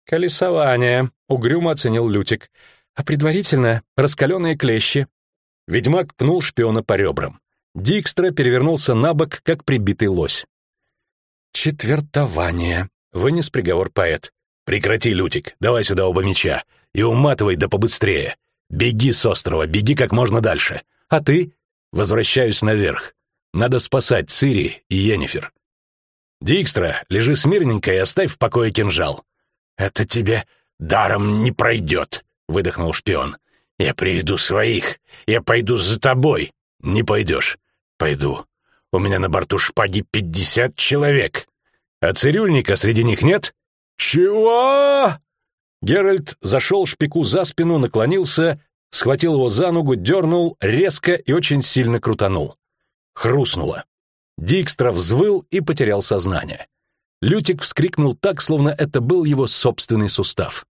«Колесование», — угрюмо оценил Лютик, «а предварительно раскаленные клещи». Ведьмак пнул шпиона по ребрам. Дикстра перевернулся на бок, как прибитый лось. «Четвертование», — вынес приговор поэт. «Прекрати, Лютик, давай сюда оба меча и уматывай да побыстрее. Беги с острова, беги как можно дальше. А ты?» «Возвращаюсь наверх. Надо спасать Цири и Йеннифер». «Дикстра, лежи смирненько и оставь в покое кинжал». «Это тебе даром не пройдет», — выдохнул шпион. «Я приведу своих. Я пойду за тобой». «Не пойдешь». «Пойду. У меня на борту шпаги пятьдесят человек. А цирюльника среди них нет? Чего? Геральт зашел шпику за спину, наклонился, схватил его за ногу, дернул, резко и очень сильно крутанул. Хрустнуло. Дикстра взвыл и потерял сознание. Лютик вскрикнул так, словно это был его собственный сустав.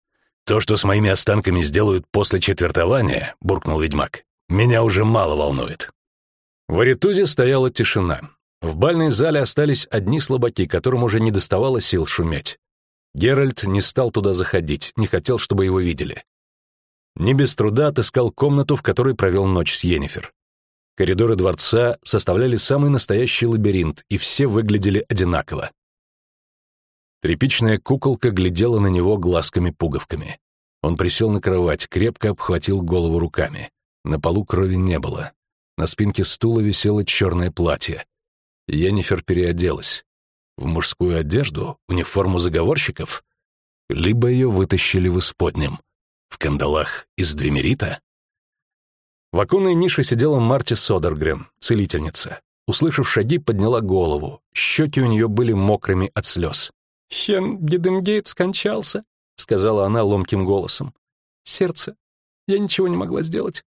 «То, что с моими останками сделают после четвертования», — буркнул ведьмак, — «меня уже мало волнует». В Аритузе стояла тишина. В бальной зале остались одни слабаки, которым уже не доставало сил шуметь. Геральт не стал туда заходить, не хотел, чтобы его видели. Не без труда отыскал комнату, в которой провел ночь с Йеннифер. Коридоры дворца составляли самый настоящий лабиринт, и все выглядели одинаково. Тряпичная куколка глядела на него глазками-пуговками. Он присел на кровать, крепко обхватил голову руками. На полу крови не было. На спинке стула висело черное платье. Йеннифер переоделась. В мужскую одежду, униформу заговорщиков? Либо ее вытащили в исподнем. В кандалах из двемерита? В оконной нише сидела Марти Содергрен, целительница. Услышав шаги, подняла голову. Щеки у нее были мокрыми от слез. «Хен Гедемгейт скончался», — сказала она ломким голосом. «Сердце. Я ничего не могла сделать.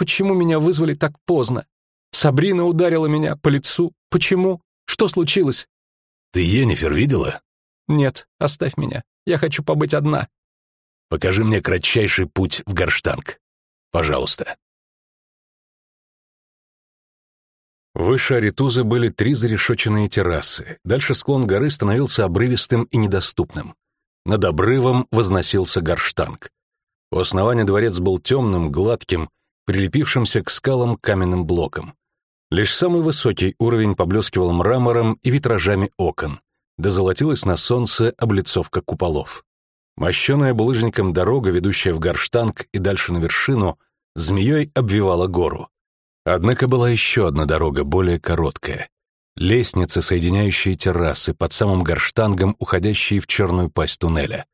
Почему меня вызвали так поздно? Сабрина ударила меня по лицу. Почему? Что случилось?» «Ты Енифер видела?» «Нет, оставь меня. Я хочу побыть одна». «Покажи мне кратчайший путь в Горштанг. Пожалуйста». Выше Аритузы были три зарешоченные террасы. Дальше склон горы становился обрывистым и недоступным. Над обрывом возносился горштанг. У основания дворец был темным, гладким, прилепившимся к скалам каменным блоком. Лишь самый высокий уровень поблескивал мрамором и витражами окон, да золотилась на солнце облицовка куполов. Мощеная булыжником дорога, ведущая в горштанг и дальше на вершину, змеей обвивала гору. Однако была еще одна дорога, более короткая. Лестницы, соединяющие террасы, под самым горштангом, уходящие в черную пасть туннеля.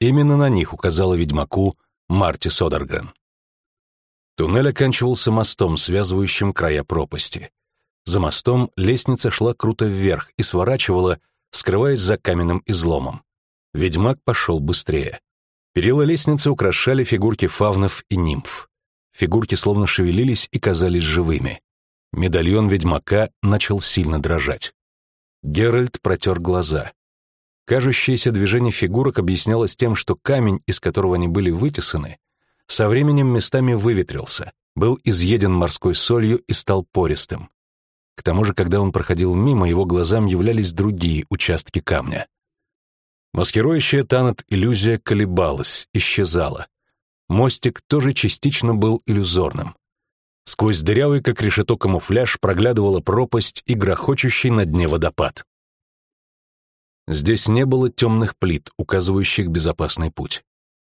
Именно на них указала ведьмаку Марти Содергрен. Туннель оканчивался мостом, связывающим края пропасти. За мостом лестница шла круто вверх и сворачивала, скрываясь за каменным изломом. Ведьмак пошел быстрее. Перила лестницы украшали фигурки фавнов и нимф. Фигурки словно шевелились и казались живыми. Медальон ведьмака начал сильно дрожать. Геральт протер глаза. Кажущееся движение фигурок объяснялось тем, что камень, из которого они были вытесаны, со временем местами выветрился, был изъеден морской солью и стал пористым. К тому же, когда он проходил мимо, его глазам являлись другие участки камня. Маскирующая Танат иллюзия колебалась, исчезала. Мостик тоже частично был иллюзорным. Сквозь дырявый, как решето камуфляж, проглядывала пропасть и грохочущий на дне водопад. Здесь не было темных плит, указывающих безопасный путь.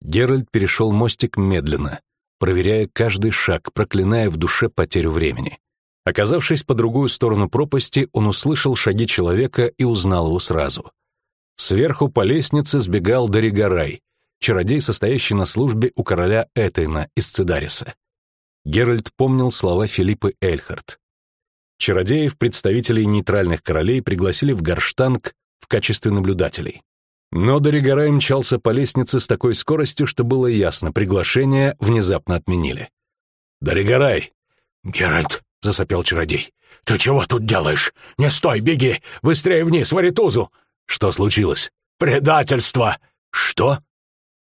Геральт перешел мостик медленно, проверяя каждый шаг, проклиная в душе потерю времени. Оказавшись по другую сторону пропасти, он услышал шаги человека и узнал его сразу. Сверху по лестнице сбегал Даригарай, чародей, состоящий на службе у короля Этейна из Цидариса. Геральт помнил слова Филиппы Эльхард. Чародеев, представителей нейтральных королей, пригласили в Горштанг в качестве наблюдателей. Но Доригорай мчался по лестнице с такой скоростью, что было ясно, приглашение внезапно отменили. «Доригорай!» «Геральт!» — засопел чародей. «Ты чего тут делаешь? Не стой, беги! Быстрее вниз, в Аритузу!» «Что случилось?» «Предательство!» «Что?»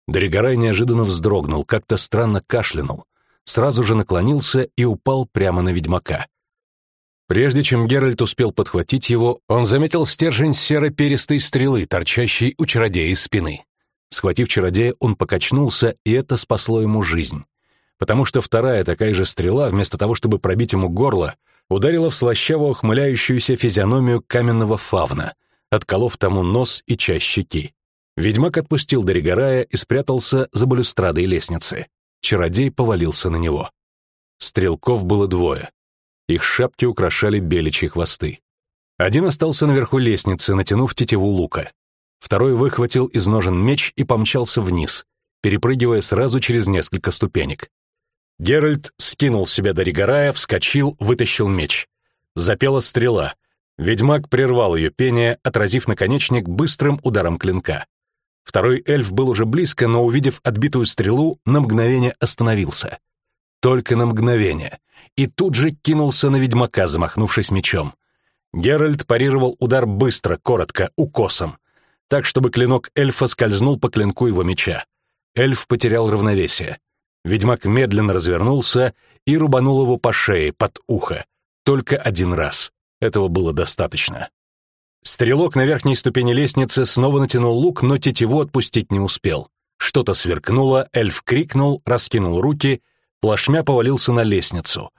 Доригорай неожиданно вздрогнул, как-то странно кашлянул, сразу же наклонился и упал прямо на ведьмака. Прежде чем Геральт успел подхватить его, он заметил стержень серо-перистой стрелы, торчащей у чародея из спины. Схватив чародея, он покачнулся, и это спасло ему жизнь. Потому что вторая такая же стрела, вместо того, чтобы пробить ему горло, ударила в слащаво ухмыляющуюся физиономию каменного фавна, отколов тому нос и часть щеки. Ведьмак отпустил Доригорая и спрятался за балюстрадой лестницы. Чародей повалился на него. Стрелков было двое. Их шапки украшали беличьи хвосты. Один остался наверху лестницы, натянув тетиву лука. Второй выхватил из ножен меч и помчался вниз, перепрыгивая сразу через несколько ступенек. Геральт скинул себя Доригорая, вскочил, вытащил меч. Запела стрела. Ведьмак прервал ее пение, отразив наконечник быстрым ударом клинка. Второй эльф был уже близко, но, увидев отбитую стрелу, на мгновение остановился. Только на мгновение. И тут же кинулся на ведьмака, замахнувшись мечом. Геральт парировал удар быстро, коротко, укосом, так, чтобы клинок эльфа скользнул по клинку его меча. Эльф потерял равновесие. Ведьмак медленно развернулся и рубанул его по шее, под ухо. Только один раз. Этого было достаточно. Стрелок на верхней ступени лестницы снова натянул лук, но тетиву отпустить не успел. Что-то сверкнуло, эльф крикнул, раскинул руки, плашмя повалился на лестницу,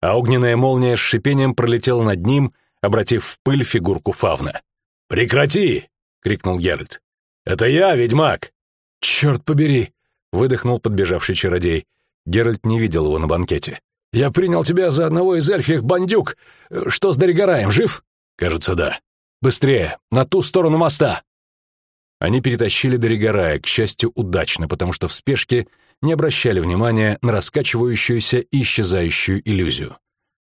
а огненная молния с шипением пролетела над ним, обратив в пыль фигурку фавна. «Прекрати!» — крикнул Геральт. «Это я, ведьмак!» «Черт побери!» — выдохнул подбежавший чародей. Геральт не видел его на банкете. «Я принял тебя за одного из эльфих бандюк. Что с Дорогораем, жив?» «Кажется, да». «Быстрее, на ту сторону моста!» Они перетащили Дорогорая, к счастью, удачно, потому что в спешке не обращали внимания на раскачивающуюся и исчезающую иллюзию.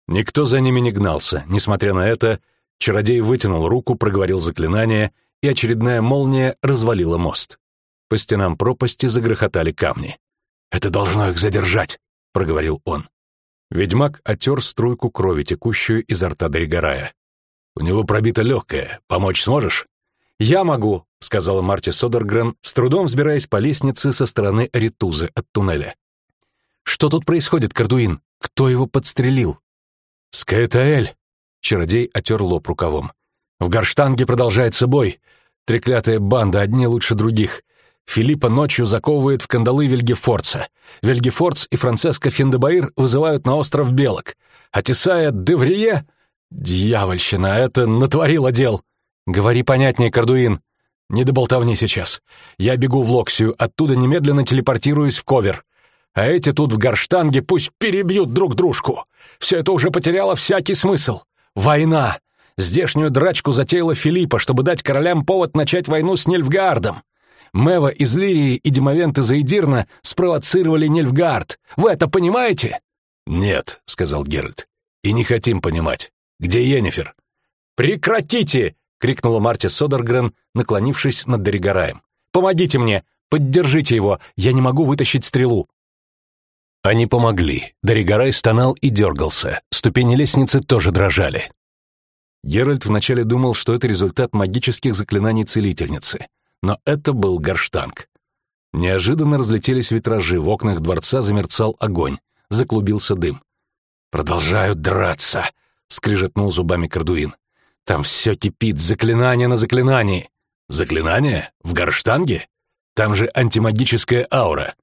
Никто за ними не гнался, несмотря на это, чародей вытянул руку, проговорил заклинание, и очередная молния развалила мост. По стенам пропасти загрохотали камни. «Это должно их задержать», — проговорил он. Ведьмак отер струйку крови, текущую изо рта Доригорая. «У него пробито легкое. Помочь сможешь?» «Я могу», — сказала Марти Содергрен, с трудом взбираясь по лестнице со стороны Аритузы от туннеля. «Что тут происходит, Кардуин? Кто его подстрелил?» «Скаэтаэль», — чародей отер лоб рукавом. «В Гарштанге продолжается бой. Треклятая банда, одни лучше других. Филиппа ночью заковывает в кандалы Вельгефорца. Вельгефорц и Франциско Финдебаир вызывают на остров Белок. А Тесая Деврие... Дьявольщина, это натворило дел. Говори понятнее, Кардуин. Не до болтовни сейчас. Я бегу в Локсию, оттуда немедленно телепортируюсь в Ковер. А эти тут в Гарштанге пусть перебьют друг дружку. Все это уже потеряло всякий смысл. Война. Здешнюю драчку затеяла Филиппа, чтобы дать королям повод начать войну с Нильфгаардом. Мева из Лирии и Демовент из Эйдирна спровоцировали Нильфгаард. Вы это понимаете?» «Нет», — сказал Геральт. «И не хотим понимать. Где Йеннифер?» «Прекратите!» — крикнула Марти Содергрен, наклонившись над Доригораем. «Помогите мне! Поддержите его! Я не могу вытащить стрелу!» Они помогли. Доригорай стонал и дергался. Ступени лестницы тоже дрожали. Геральт вначале думал, что это результат магических заклинаний целительницы — но это был горштанг. Неожиданно разлетелись витражи, в окнах дворца замерцал огонь, заклубился дым. «Продолжают драться!» — скрижетнул зубами Кардуин. «Там все кипит, заклинание на заклинании!» «Заклинание? В горштанге? Там же антимагическая аура!»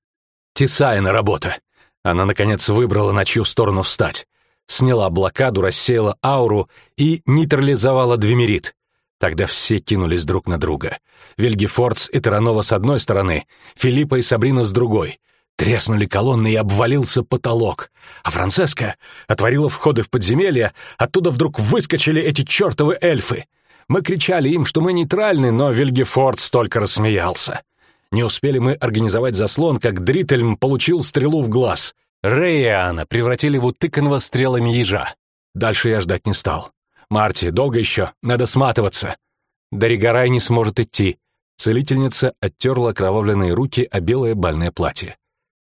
«Тесайна работа!» Она, наконец, выбрала, на чью сторону встать. Сняла блокаду, рассеяла ауру и нейтрализовала двемерит. Тогда все кинулись друг на друга. Вильгефордс и Таранова с одной стороны, Филиппа и Сабрина с другой. Треснули колонны и обвалился потолок. А Францеска отворила входы в подземелья, оттуда вдруг выскочили эти чертовы эльфы. Мы кричали им, что мы нейтральны, но Вильгефордс только рассмеялся. Не успели мы организовать заслон, как Дрительм получил стрелу в глаз. Рейана превратили в утыканного стрелами ежа. Дальше я ждать не стал. «Марти, долго еще? Надо сматываться!» Даригарай не сможет идти. Целительница оттерла окровавленные руки о белое бальное платье.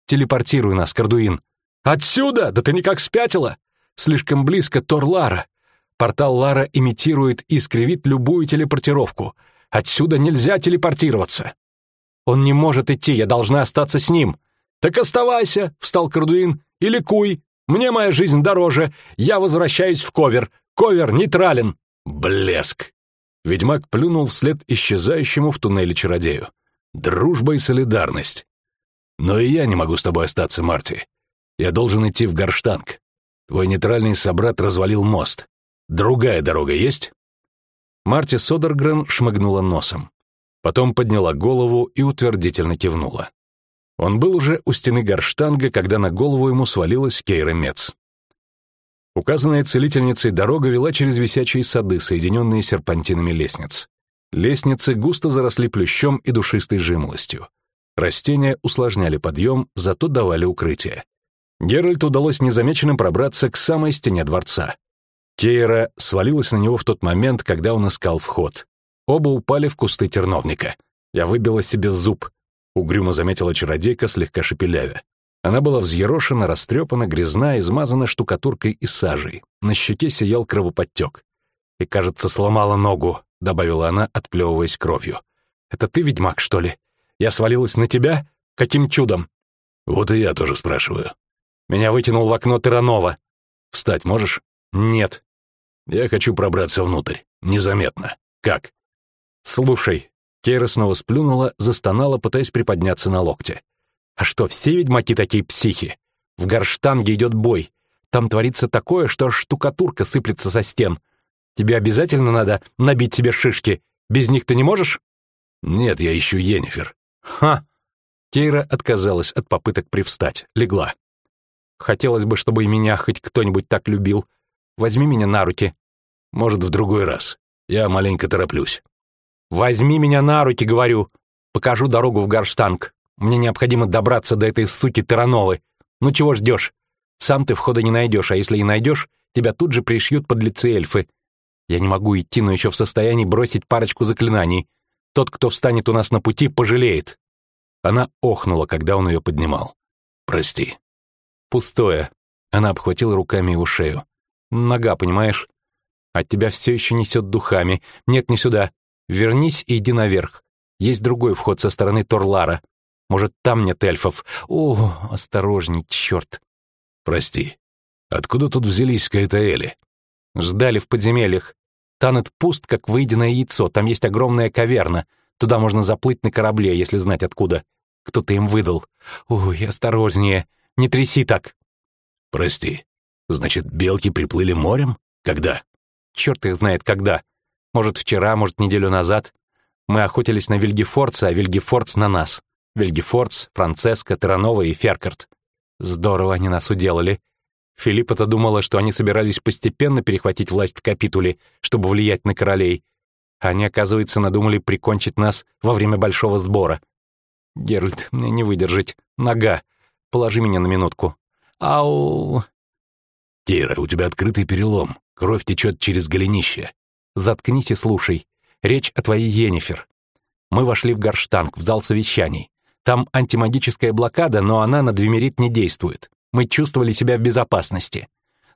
«Телепортируй нас, Кардуин!» «Отсюда? Да ты никак спятила!» «Слишком близко Тор Лара!» Портал Лара имитирует и скривит любую телепортировку. Отсюда нельзя телепортироваться. Он не может идти, я должна остаться с ним. Так оставайся, встал Кардуин, и ликуй. Мне моя жизнь дороже. Я возвращаюсь в ковер. Ковер нейтрален!» Блеск! Ведьмак плюнул вслед исчезающему в туннеле чародею. «Дружба и солидарность!» «Но и я не могу с тобой остаться, Марти. Я должен идти в Гарштанг. Твой нейтральный собрат развалил мост. Другая дорога есть?» Марти Содергрен шмыгнула носом. Потом подняла голову и утвердительно кивнула. Он был уже у стены Гарштанга, когда на голову ему свалилась Кейра Мец. Указанная целительницей дорога вела через висячие сады, соединенные серпантинами лестниц. Лестницы густо заросли плющом и душистой жимолостью. Растения усложняли подъем, зато давали укрытие. Геральту удалось незамеченным пробраться к самой стене дворца. Кейра свалилась на него в тот момент, когда он искал вход. Оба упали в кусты терновника. Я выбила себе зуб, угрюмо заметила чародейка, слегка шепелявя. Она была взъерошена, растрепана, грязна, измазана штукатуркой и сажей. На щеке сиял кровоподтек. «И, кажется, сломала ногу», — добавила она, отплевываясь кровью. «Это ты, ведьмак, что ли? Я свалилась на тебя? Каким чудом?» «Вот и я тоже спрашиваю». «Меня вытянул в окно Тиранова». «Встать можешь?» «Нет». «Я хочу пробраться внутрь. Незаметно. Как?» «Слушай». Кейра снова сплюнула, застонала, пытаясь приподняться на локте. А что, все ведьмаки такие психи? В горштанге идет бой. Там творится такое, что штукатурка сыплется со стен. Тебе обязательно надо набить себе шишки. Без них ты не можешь? Нет, я ищу Йеннифер. Ха! Кейра отказалась от попыток привстать, легла. Хотелось бы, чтобы и меня хоть кто-нибудь так любил. Возьми меня на руки. Может, в другой раз. Я маленько тороплюсь. Возьми меня на руки, говорю. Покажу дорогу в Гарштанг. Мне необходимо добраться до этой суки Тарановой. Ну чего ждешь? Сам ты входа не найдешь, а если и найдешь, тебя тут же пришьют подлецы эльфы. Я не могу идти, но еще в состоянии бросить парочку заклинаний. Тот, кто встанет у нас на пути, пожалеет. Она охнула, когда он ее поднимал. Прости. Пустое. Она обхватила руками его шею. Нога, понимаешь? От тебя все еще несет духами. Нет, не сюда. Вернись и иди наверх. Есть другой вход со стороны Торлара. Может, там нет эльфов. О, осторожней, черт. Прости. Откуда тут взялись Каэтаэли? Ждали в подземельях. Танет пуст, как выеденное яйцо. Там есть огромная каверна. Туда можно заплыть на корабле, если знать откуда. Кто-то им выдал. Ой, осторожнее. Не тряси так. Прости. Значит, белки приплыли морем? Когда? Черт их знает когда. Может, вчера, может, неделю назад. Мы охотились на Вильгефорца, а Вильгефорц на нас. Вильгефорц, Францеско, Таранова и Феркарт. Здорово они нас уделали. Филиппа-то думала, что они собирались постепенно перехватить власть в капитуле, чтобы влиять на королей. Они, оказывается, надумали прикончить нас во время большого сбора. Геральт, мне не выдержать. Нога. Положи меня на минутку. Ау! Кира, у тебя открытый перелом. Кровь течет через голенище. Заткнись и слушай. Речь о твоей Енифер. Мы вошли в Гарштанг, в зал совещаний. Там антимагическая блокада, но она на Двемерит не действует. Мы чувствовали себя в безопасности.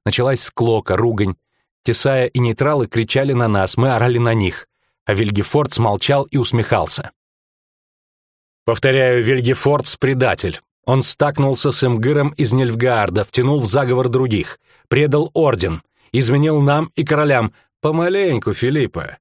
Началась склока, ругань. Тесая и нейтралы кричали на нас, мы орали на них. А Вильгефордс молчал и усмехался. Повторяю, Вильгефордс — предатель. Он стакнулся с Эмгыром из Нильфгаарда, втянул в заговор других, предал орден, изменил нам и королям. Помаленьку, Филиппа.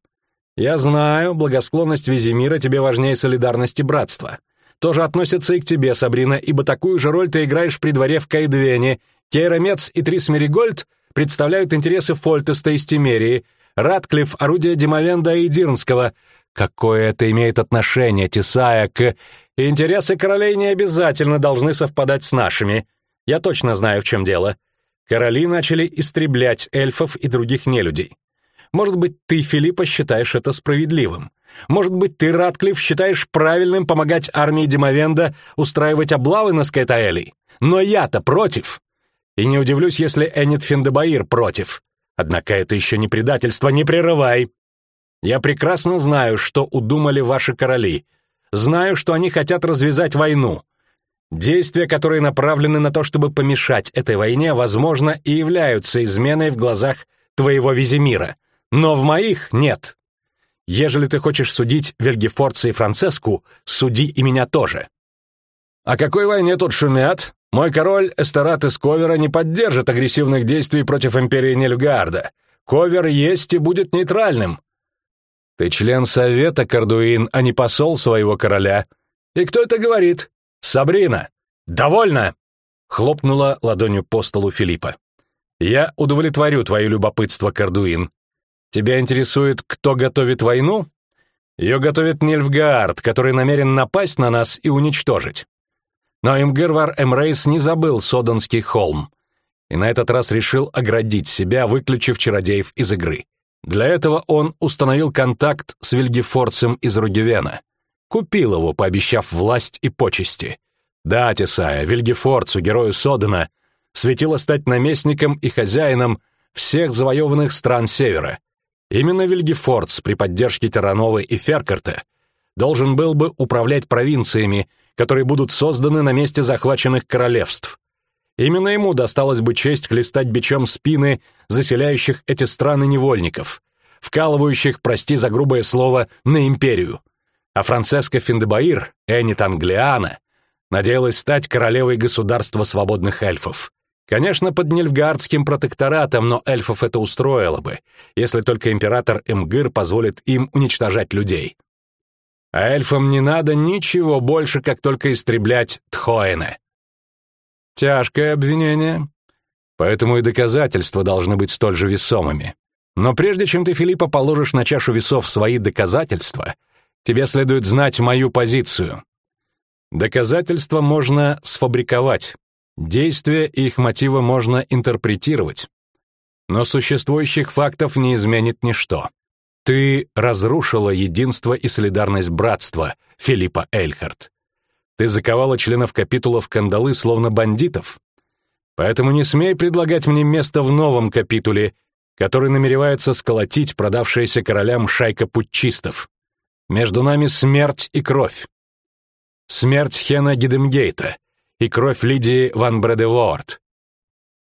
Я знаю, благосклонность Визимира тебе важнее солидарности братства. Тоже относится и к тебе, Сабрина, ибо такую же роль ты играешь при дворе в Кайдвене. Кейра Мец и Трис Меригольд представляют интересы Фольтеста из Тимерии, Радклифф — орудие Димовенда и Дирнского. Какое это имеет отношение, Тесая, к... Интересы королей не обязательно должны совпадать с нашими. Я точно знаю, в чем дело. Короли начали истреблять эльфов и других нелюдей. Может быть, ты, Филиппа, считаешь это справедливым. Может быть, ты, Радклифф, считаешь правильным помогать армии Димовенда устраивать облавы на Скайтаэлей. Но я-то против. И не удивлюсь, если Энит Финдебаир против. Однако это еще не предательство, не прерывай. Я прекрасно знаю, что удумали ваши короли. Знаю, что они хотят развязать войну. Действия, которые направлены на то, чтобы помешать этой войне, возможно, и являются изменой в глазах твоего Визимира. Но в моих нет. Ежели ты хочешь судить Вельгефорца и Францеску, суди и меня тоже. О какой войне тут шумят? Мой король Эстерат из Ковера не поддержит агрессивных действий против империи Нильгарда. Ковер есть и будет нейтральным. Ты член совета, Кардуин, а не посол своего короля. И кто это говорит? Сабрина. Довольно! Хлопнула ладонью по столу Филиппа. Я удовлетворю твое любопытство, Кардуин. Тебя интересует, кто готовит войну? Ее готовит Нильфгаард, который намерен напасть на нас и уничтожить. Но Имгервар Эмрейс не забыл Содонский холм и на этот раз решил оградить себя, выключив чародеев из игры. Для этого он установил контакт с Вильгефорцем из Ругевена. Купил его, пообещав власть и почести. Да, Тесая, Вильгефорцу, герою Содена, светило стать наместником и хозяином всех завоеванных стран Севера. Именно Вильгефордс при поддержке Терановы и Феркарта должен был бы управлять провинциями, которые будут созданы на месте захваченных королевств. Именно ему досталась бы честь хлестать бичом спины заселяющих эти страны невольников, вкалывающих, прости за грубое слово, на империю. А Францеска Финдебаир, Энит Англиана, надеялась стать королевой государства свободных эльфов. Конечно, под Нильфгардским протекторатом, но эльфов это устроило бы, если только император Эмгыр позволит им уничтожать людей. А эльфам не надо ничего больше, как только истреблять Тхоэна. Тяжкое обвинение. Поэтому и доказательства должны быть столь же весомыми. Но прежде чем ты, Филиппа, положишь на чашу весов свои доказательства, тебе следует знать мою позицию. Доказательства можно сфабриковать, Действия и их мотивы можно интерпретировать, но существующих фактов не изменит ничто. Ты разрушила единство и солидарность братства, Филиппа Эльхард. Ты заковала членов капитула в кандалы, словно бандитов. Поэтому не смей предлагать мне место в новом капитуле, который намеревается сколотить продавшаяся королям шайка путчистов. Между нами смерть и кровь. Смерть Хена Гидемгейта и кровь Лидии Ван Бредеворд.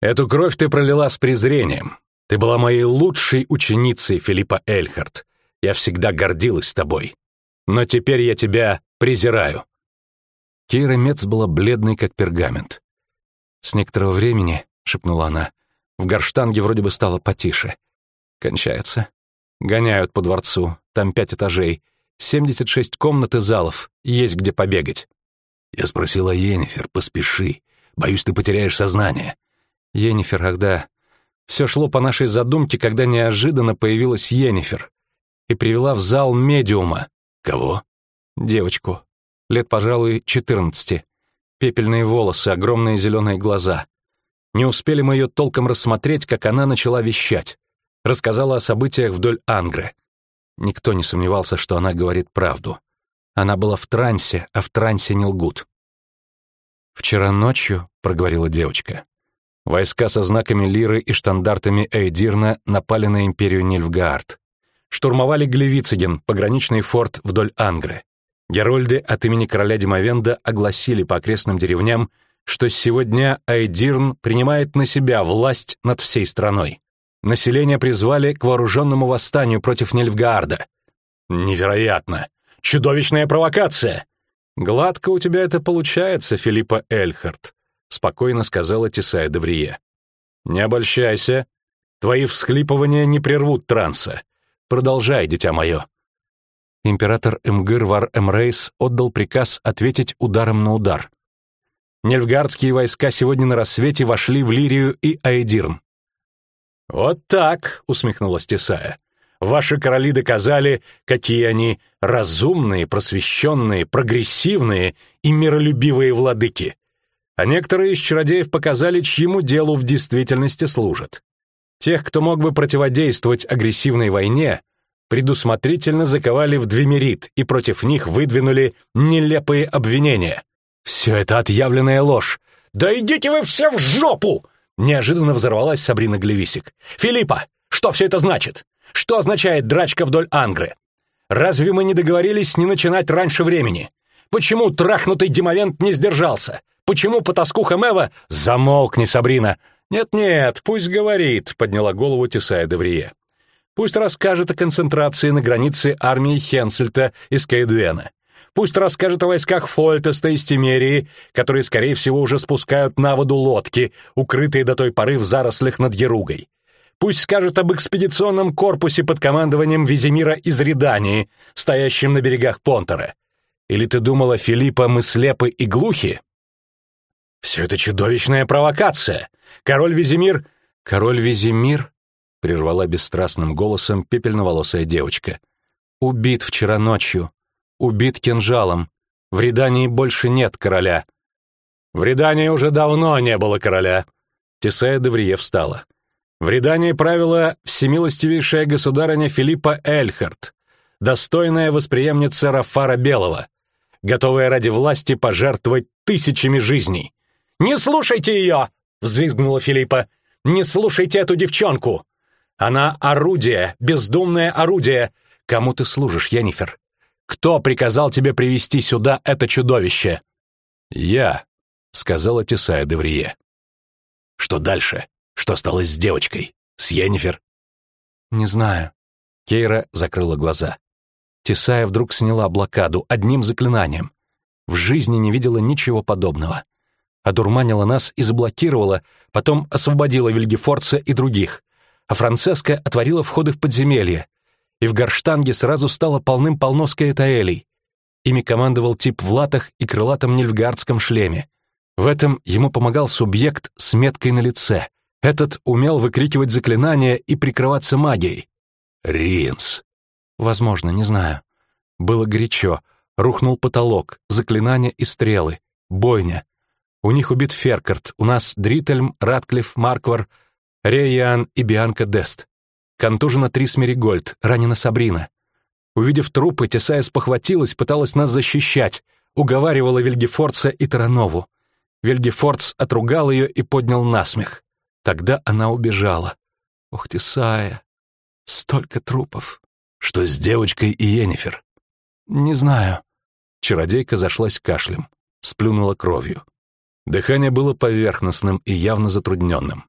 Эту кровь ты пролила с презрением. Ты была моей лучшей ученицей, Филиппа Эльхард. Я всегда гордилась тобой. Но теперь я тебя презираю. Кейра Мец была бледной, как пергамент. «С некоторого времени», — шепнула она, — «в горштанге вроде бы стало потише. Кончается. Гоняют по дворцу, там пять этажей, 76 комнат и залов, есть где побегать». Я спросила Йеннифер, поспеши. Боюсь, ты потеряешь сознание. Йеннифер, ах да. Все шло по нашей задумке, когда неожиданно появилась Йеннифер и привела в зал медиума. Кого? Девочку. Лет, пожалуй, 14. Пепельные волосы, огромные зеленые глаза. Не успели мы ее толком рассмотреть, как она начала вещать. Рассказала о событиях вдоль Ангры. Никто не сомневался, что она говорит правду. Она была в трансе, а в трансе не лгут. «Вчера ночью», — проговорила девочка, войска со знаками лиры и штандартами Эйдирна напали на империю Нильфгаард. Штурмовали Глевицеген, пограничный форт вдоль Ангры. Герольды от имени короля Димовенда огласили по окрестным деревням, что с сего дня Айдирн принимает на себя власть над всей страной. Население призвали к вооруженному восстанию против Нильфгаарда. Невероятно! Чудовищная провокация!» «Гладко у тебя это получается, Филиппа Эльхард», — спокойно сказала Тесая Деврие. «Не обольщайся. Твои всхлипывания не прервут транса. Продолжай, дитя мое». Император Эмгыр Вар Эмрейс отдал приказ ответить ударом на удар. Нельфгардские войска сегодня на рассвете вошли в Лирию и Аэдирн. «Вот так», — усмехнулась Тесая. Ваши короли доказали, какие они разумные, просвещенные, прогрессивные и миролюбивые владыки. А некоторые из чародеев показали, чьему делу в действительности служат. Тех, кто мог бы противодействовать агрессивной войне, предусмотрительно заковали в двемерит и против них выдвинули нелепые обвинения. Все это отъявленная ложь. «Да идите вы все в жопу!» Неожиданно взорвалась Сабрина Глевисик. «Филиппа, что все это значит? Что означает драчка вдоль Ангры? Разве мы не договорились не начинать раньше времени? Почему трахнутый демовент не сдержался? Почему потаскуха Мэва... Замолкни, Сабрина! Нет-нет, пусть говорит, подняла голову Тесая Деврие. Пусть расскажет о концентрации на границе армии Хенсельта и Скейдуэна. Пусть расскажет о войсках Фольтеста и Стимерии, которые, скорее всего, уже спускают на воду лодки, укрытые до той поры в зарослях над Еругой. Пусть скажет об экспедиционном корпусе под командованием Визимира из Редании, стоящем на берегах Понтера. Или ты думала, Филиппа, мы слепы и глухи? Все это чудовищная провокация. Король Визимир... Король Визимир, прервала бесстрастным голосом пепельноволосая девочка. Убит вчера ночью. Убит кинжалом. В Редании больше нет короля. В Редании уже давно не было короля. Тесая Деврие встала. В Редании правила всемилостивейшая государыня Филиппа Эльхард, достойная восприемница Рафара Белого, готовая ради власти пожертвовать тысячами жизней. «Не слушайте ее!» — взвизгнула Филиппа. «Не слушайте эту девчонку! Она орудие, бездумное орудие. Кому ты служишь, Йеннифер? Кто приказал тебе привести сюда это чудовище?» «Я», — сказала Тесая Деврие. «Что дальше?» Что стало с девочкой? С Йеннифер? Не знаю. Кейра закрыла глаза. Тесая вдруг сняла блокаду одним заклинанием. В жизни не видела ничего подобного. Одурманила нас и заблокировала, потом освободила Вильгефорца и других. А Францеска отворила входы в подземелье. И в горштанге сразу стало полным-полно скаэтаэлей. Ими командовал тип в латах и крылатом нильфгардском шлеме. В этом ему помогал субъект с меткой на лице. Этот умел выкрикивать заклинания и прикрываться магией. Ринс. Возможно, не знаю. Было горячо. Рухнул потолок, заклинания и стрелы. Бойня. У них убит Феркарт, у нас Дрительм, Ратклифф, Марквар, Реян и Бианка Дест. Контужена Трис Меригольд, ранена Сабрина. Увидев трупы, Тесая спохватилась, пыталась нас защищать, уговаривала Вильгефорца и Таранову. Вильгефорц отругал ее и поднял насмех. Тогда она убежала. Ох, Тесая, столько трупов. Что с девочкой и Енифер? Не знаю. Чародейка зашлась кашлем, сплюнула кровью. Дыхание было поверхностным и явно затрудненным.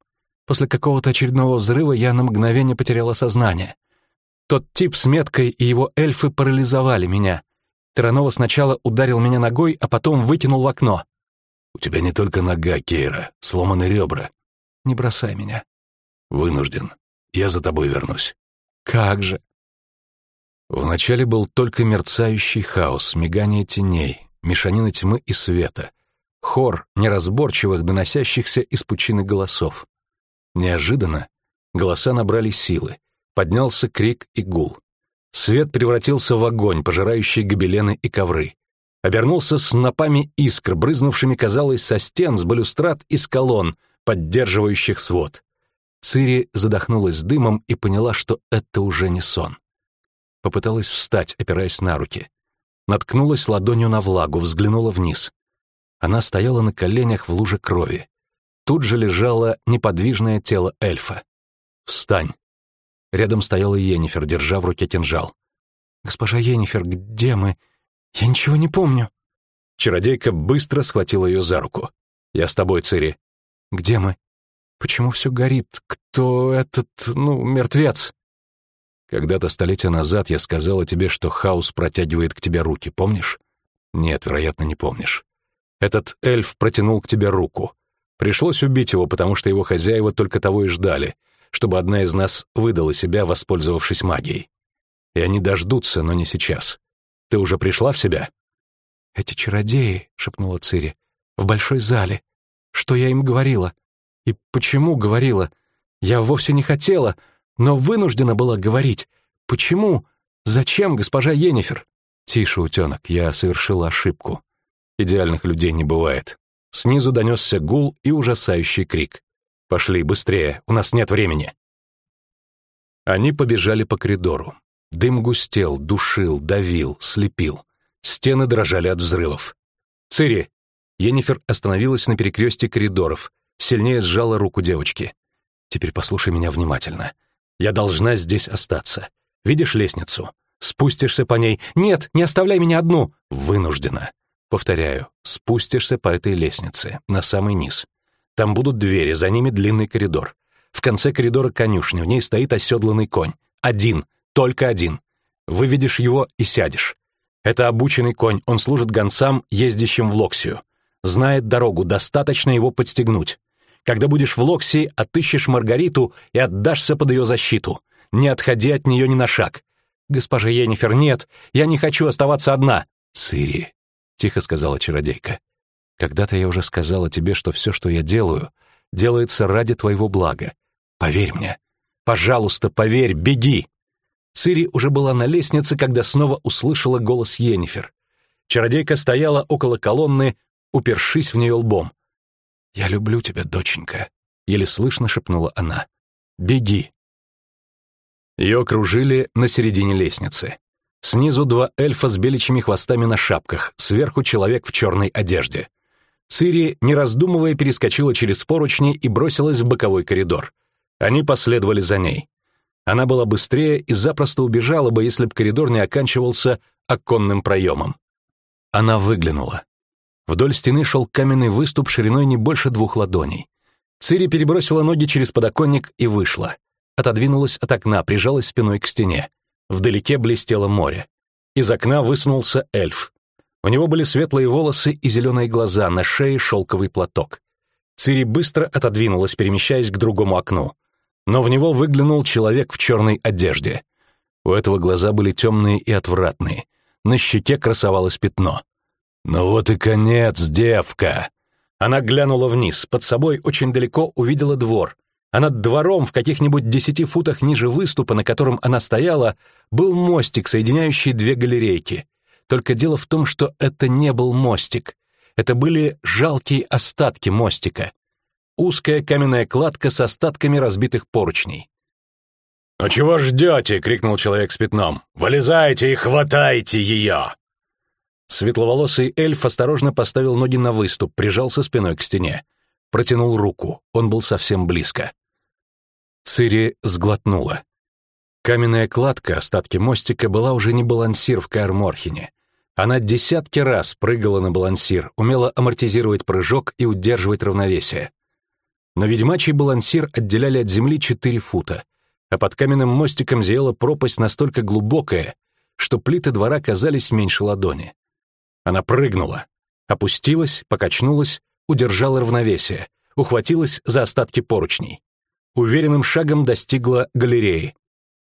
После какого-то очередного взрыва я на мгновение потеряла сознание. Тот тип с меткой и его эльфы парализовали меня. Таранова сначала ударил меня ногой, а потом выкинул в окно. «У тебя не только нога, Кейра, сломаны ребра». «Не бросай меня». «Вынужден. Я за тобой вернусь». «Как же». Вначале был только мерцающий хаос, мигание теней, мешанина тьмы и света, хор неразборчивых, доносящихся из пучины голосов. Неожиданно голоса набрали силы, поднялся крик и гул. Свет превратился в огонь, пожирающий гобелены и ковры. Обернулся снопами искр, брызнувшими, казалось, со стен, с балюстрат и с колонн, поддерживающих свод. Цири задохнулась дымом и поняла, что это уже не сон. Попыталась встать, опираясь на руки. Наткнулась ладонью на влагу, взглянула вниз. Она стояла на коленях в луже крови. Тут же лежало неподвижное тело эльфа. «Встань!» Рядом стояла Енифер, держа в руке кинжал. «Госпожа Енифер, где мы? Я ничего не помню». Чародейка быстро схватила ее за руку. «Я с тобой, Цири». «Где мы? Почему все горит? Кто этот, ну, мертвец?» «Когда-то столетия назад я сказала тебе, что хаос протягивает к тебе руки, помнишь?» «Нет, вероятно, не помнишь. Этот эльф протянул к тебе руку. Пришлось убить его, потому что его хозяева только того и ждали, чтобы одна из нас выдала себя, воспользовавшись магией. И они дождутся, но не сейчас. Ты уже пришла в себя?» «Эти чародеи», — шепнула Цири, — «в большой зале. Что я им говорила? И почему говорила? Я вовсе не хотела, но вынуждена была говорить. Почему? Зачем, госпожа Енифер?» «Тише, утенок, я совершила ошибку. Идеальных людей не бывает. Снизу донесся гул и ужасающий крик. «Пошли, быстрее, у нас нет времени!» Они побежали по коридору. Дым густел, душил, давил, слепил. Стены дрожали от взрывов. «Цири!» Енифер остановилась на перекрестке коридоров, сильнее сжала руку девочки. «Теперь послушай меня внимательно. Я должна здесь остаться. Видишь лестницу? Спустишься по ней. Нет, не оставляй меня одну. Вынуждена. Повторяю, спустишься по этой лестнице, на самый низ. Там будут двери, за ними длинный коридор. В конце коридора конюшня, в ней стоит оседланный конь. Один, только один. Выведешь его и сядешь. Это обученный конь, он служит гонцам, ездящим в Локсию. Знает дорогу, достаточно его подстегнуть. Когда будешь в Локсии, отыщешь Маргариту и отдашься под ее защиту. Не отходи от нее ни на шаг. Госпожа Енифер, нет, я не хочу оставаться одна. Цири, — тихо сказала чародейка. «Когда-то я уже сказала тебе, что все, что я делаю, делается ради твоего блага. Поверь мне. Пожалуйста, поверь, беги!» Цири уже была на лестнице, когда снова услышала голос Йеннифер. Чародейка стояла около колонны, упершись в нее лбом. «Я люблю тебя, доченька», — еле слышно шепнула она. «Беги». Ее окружили на середине лестницы. Снизу два эльфа с беличьими хвостами на шапках, сверху человек в черной одежде. Цири, не раздумывая, перескочила через поручни и бросилась в боковой коридор. Они последовали за ней. Она была быстрее и запросто убежала бы, если б коридор не оканчивался оконным проемом. Она выглянула. Вдоль стены шел каменный выступ шириной не больше двух ладоней. Цири перебросила ноги через подоконник и вышла. Отодвинулась от окна, прижалась спиной к стене. Вдалеке блестело море. Из окна высунулся эльф. У него были светлые волосы и зеленые глаза, на шее шелковый платок. Цири быстро отодвинулась, перемещаясь к другому окну. Но в него выглянул человек в черной одежде. У этого глаза были темные и отвратные. На щеке красовалось пятно. «Ну вот и конец, девка!» Она глянула вниз, под собой очень далеко увидела двор, а над двором в каких-нибудь десяти футах ниже выступа, на котором она стояла, был мостик, соединяющий две галерейки. Только дело в том, что это не был мостик. Это были жалкие остатки мостика. Узкая каменная кладка с остатками разбитых поручней. «Ну чего ждете?» — крикнул человек с пятном. «Вылезайте и хватайте ее!» Светловолосый эльф осторожно поставил ноги на выступ, прижался спиной к стене. Протянул руку, он был совсем близко. Цири сглотнула. Каменная кладка, остатки мостика, была уже не балансир в Каэр-Морхене. Она десятки раз прыгала на балансир, умела амортизировать прыжок и удерживать равновесие. Но ведьмачий балансир отделяли от земли четыре фута, а под каменным мостиком зияла пропасть настолько глубокая, что плиты двора казались меньше ладони. Она прыгнула, опустилась, покачнулась, удержала равновесие, ухватилась за остатки поручней. Уверенным шагом достигла галереи.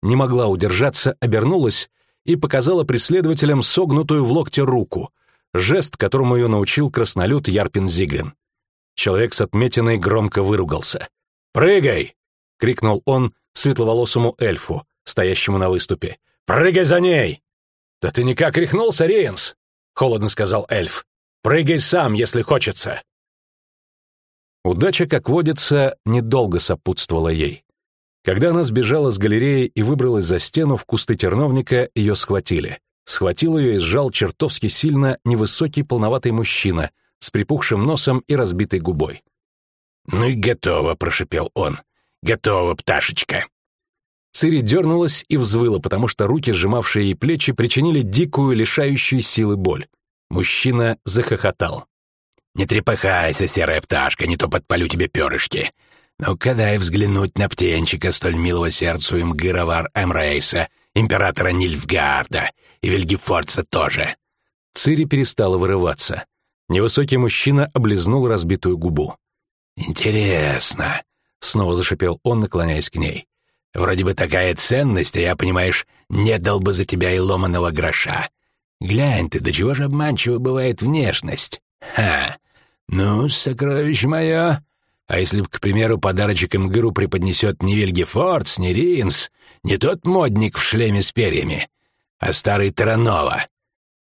Не могла удержаться, обернулась и показала преследователям согнутую в локте руку, жест, которому ее научил краснолюд Ярпин Зиглин. Человек с отметиной громко выругался. «Прыгай!» — крикнул он светловолосому эльфу, стоящему на выступе. «Прыгай за ней!» «Да ты никак рехнулся, Риенс!» — холодно сказал эльф. «Прыгай сам, если хочется!» Удача, как водится, недолго сопутствовала ей. Когда она сбежала с галереи и выбралась за стену в кусты терновника, ее схватили. Схватил ее и сжал чертовски сильно невысокий полноватый мужчина с припухшим носом и разбитой губой. «Ну и готово», — прошепел он. «Готово, пташечка». Цири дернулась и взвыла, потому что руки, сжимавшие ей плечи, причинили дикую, лишающую силы боль. Мужчина захохотал. «Не трепыхайся, серая пташка, не то подпалю тебе перышки. Ну-ка дай взглянуть на птенчика столь милого сердцу им Эмрейса, императора Нильфгарда, и Вильгефорца тоже». Цири перестала вырываться. Невысокий мужчина облизнул разбитую губу. «Интересно», — снова зашипел он, наклоняясь к ней. «Вроде бы такая ценность, а я, понимаешь, не дал бы за тебя и ломаного гроша. Глянь ты, до чего же обманчива бывает внешность. Ха! Ну, сокровище мое, а если, к примеру, подарочек Имгыру преподнесет не Вильгефордс, не Ринс, не тот модник в шлеме с перьями, а старый Таранова?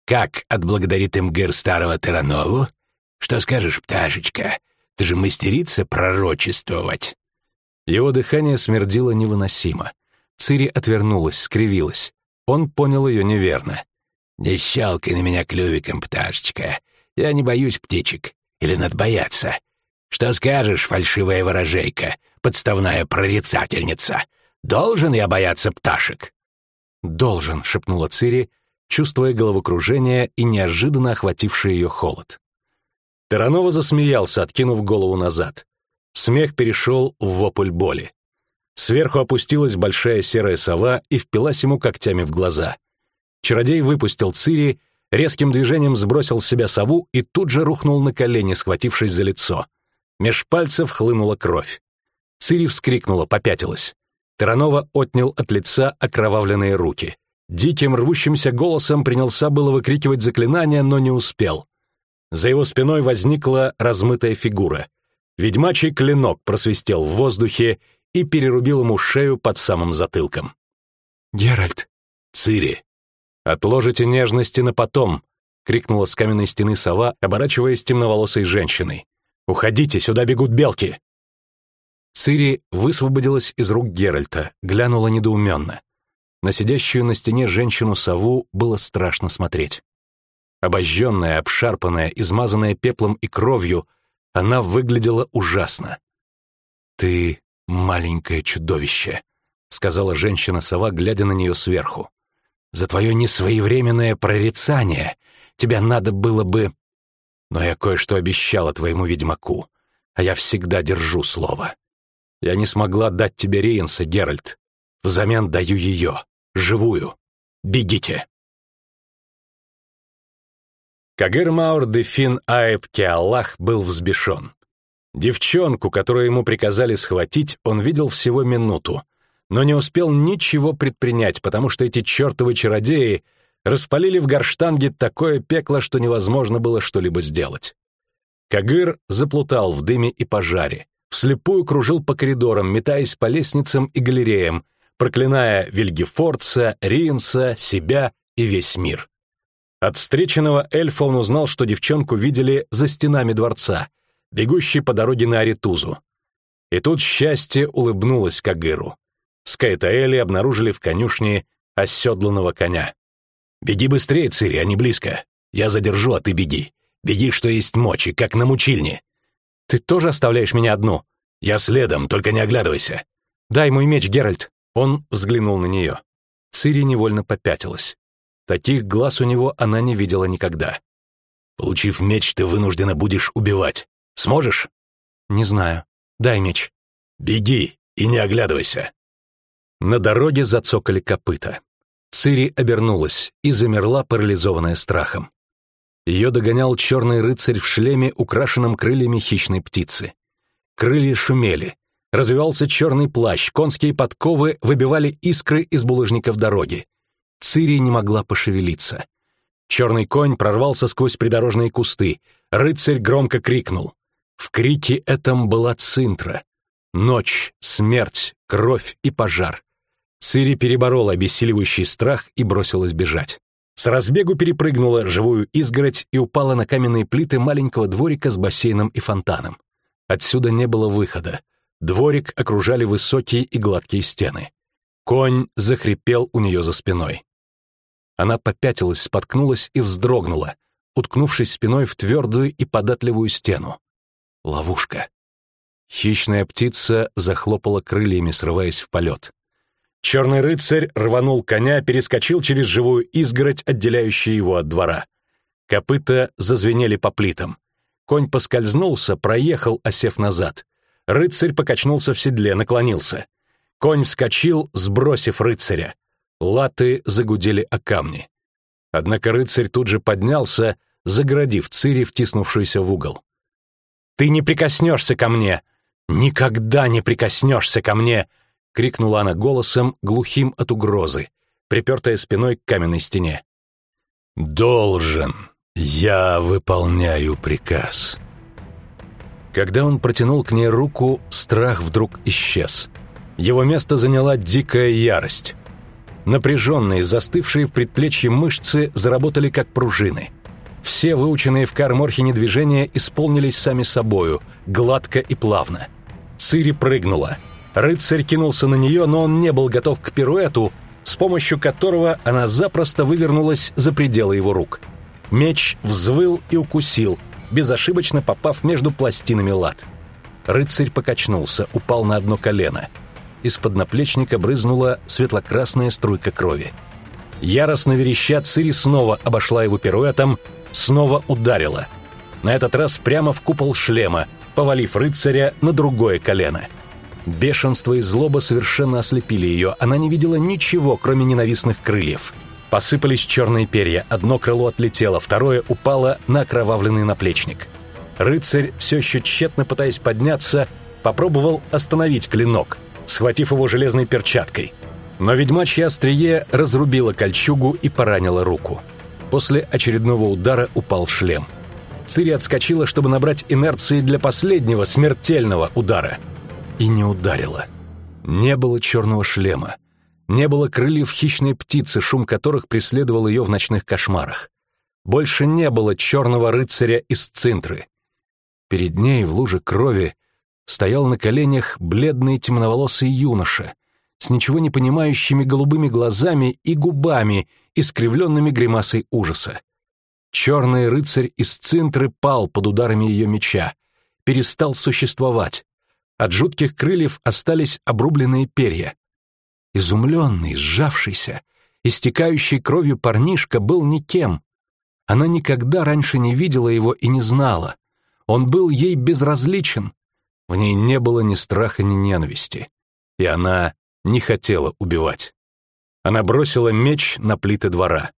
Как отблагодарит Имгыр старого Таранову? Что скажешь, пташечка? Ты же мастерица пророчествовать. Его дыхание смердило невыносимо. Цири отвернулась, скривилась. Он понял ее неверно. «Не щелкай на меня клювиком, пташечка. Я не боюсь птичек. Или надо бояться. Что скажешь, фальшивая ворожейка, подставная прорицательница? Должен я бояться пташек?» «Должен», — шепнула Цири, чувствуя головокружение и неожиданно охвативший ее холод. Таранова засмеялся, откинув голову назад. Смех перешел в вопль боли. Сверху опустилась большая серая сова и впилась ему когтями в глаза. Чародей выпустил Цири, резким движением сбросил с себя сову и тут же рухнул на колени, схватившись за лицо. Меж пальцев хлынула кровь. Цири вскрикнула, попятилась. Таранова отнял от лица окровавленные руки. Диким рвущимся голосом принялся было выкрикивать заклинания, но не успел. За его спиной возникла размытая фигура. Ведьмачий клинок просвистел в воздухе и перерубил ему шею под самым затылком. «Геральт!» «Цири!» «Отложите нежности на потом!» — крикнула с каменной стены сова, оборачиваясь темноволосой женщиной. «Уходите, сюда бегут белки!» Цири высвободилась из рук Геральта, глянула недоуменно. На сидящую на стене женщину-сову было страшно смотреть. Обожженная, обшарпанная, измазанная пеплом и кровью, она выглядела ужасно. «Ты маленькое чудовище», — сказала женщина-сова, глядя на нее сверху. «За твое несвоевременное прорицание тебя надо было бы...» Но я кое-что обещала твоему ведьмаку, а я всегда держу слово. Я не смогла дать тебе Риенса, Геральт. Взамен даю ее, живую. Бегите!» Кагырмаур де Фин Аэб Кеаллах был взбешен. Девчонку, которую ему приказали схватить, он видел всего минуту, но не успел ничего предпринять, потому что эти чертовы чародеи распалили в горштанге такое пекло, что невозможно было что-либо сделать. Кагыр заплутал в дыме и пожаре, вслепую кружил по коридорам, метаясь по лестницам и галереям, проклиная Вильгефорца, Риенса, себя и весь мир. От встреченного эльфа он узнал, что девчонку видели за стенами дворца, бегущей по дороге на Аритузу. И тут счастье улыбнулось Кагыру. Скайтаэли обнаружили в конюшне оседланного коня. «Беги быстрее, Цири, они близко. Я задержу, а ты беги. Беги, что есть мочи, как на мучильне». «Ты тоже оставляешь меня одну?» «Я следом, только не оглядывайся». «Дай мой меч, Геральт». Он взглянул на нее. Цири невольно попятилась. Таких глаз у него она не видела никогда. «Получив меч, ты вынуждена будешь убивать. Сможешь?» «Не знаю. Дай меч». «Беги и не оглядывайся». На дороге зацокали копыта. Цири обернулась и замерла, парализованная страхом. Ее догонял черный рыцарь в шлеме, украшенном крыльями хищной птицы. Крылья шумели. Развивался черный плащ, конские подковы выбивали искры из булыжников дороги. Цири не могла пошевелиться. Черный конь прорвался сквозь придорожные кусты. Рыцарь громко крикнул. В крике этом была цинтра. Ночь, смерть, кровь и пожар. Цири переборола обессиливающий страх и бросилась бежать. С разбегу перепрыгнула живую изгородь и упала на каменные плиты маленького дворика с бассейном и фонтаном. Отсюда не было выхода. Дворик окружали высокие и гладкие стены. Конь захрипел у нее за спиной. Она попятилась, споткнулась и вздрогнула, уткнувшись спиной в твердую и податливую стену. Ловушка. Хищная птица захлопала крыльями, срываясь в полет. Черный рыцарь рванул коня, перескочил через живую изгородь, отделяющую его от двора. Копыта зазвенели по плитам. Конь поскользнулся, проехал, осев назад. Рыцарь покачнулся в седле, наклонился. Конь вскочил, сбросив рыцаря. Латы загудели о камни. Однако рыцарь тут же поднялся, загородив Цири, втиснувшуюся в угол. «Ты не прикоснешься ко мне! Никогда не прикоснешься ко мне!» — крикнула она голосом, глухим от угрозы, припертая спиной к каменной стене. «Должен! Я выполняю приказ!» Когда он протянул к ней руку, страх вдруг исчез. Его место заняла дикая ярость. Напряженные, застывшие в предплечье мышцы заработали как пружины. Все выученные в Карморхене движения исполнились сами собою, гладко и плавно. Цири прыгнула. Рыцарь кинулся на нее, но он не был готов к пируэту, с помощью которого она запросто вывернулась за пределы его рук. Меч взвыл и укусил, безошибочно попав между пластинами лад. Рыцарь покачнулся, упал на одно колено — из-под наплечника брызнула светло-красная струйка крови. Яростно вереща, Цири снова обошла его пируэтом, снова ударила. На этот раз прямо в купол шлема, повалив рыцаря на другое колено. Бешенство и злоба совершенно ослепили ее, она не видела ничего, кроме ненавистных крыльев. Посыпались черные перья, одно крыло отлетело, второе упало на окровавленный наплечник. Рыцарь, все еще тщетно пытаясь подняться, попробовал остановить клинок — схватив его железной перчаткой. Но ведьмачье острие разрубило кольчугу и поранило руку. После очередного удара упал шлем. Цири отскочила, чтобы набрать инерции для последнего смертельного удара. И не ударила. Не было черного шлема. Не было крыльев хищной птицы, шум которых преследовал ее в ночных кошмарах. Больше не было черного рыцаря из цинтры. Перед ней в луже крови стоял на коленях бледный темноволосый юноша с ничего не понимающими голубыми глазами и губами, искривленными гримасой ужаса. Черный рыцарь из цинтры пал под ударами ее меча, перестал существовать. От жутких крыльев остались обрубленные перья. Изумленный, сжавшийся, истекающий кровью парнишка был никем. Она никогда раньше не видела его и не знала. Он был ей безразличен, в ней не было ни страха, ни ненависти. И она не хотела убивать. Она бросила меч на плиты двора.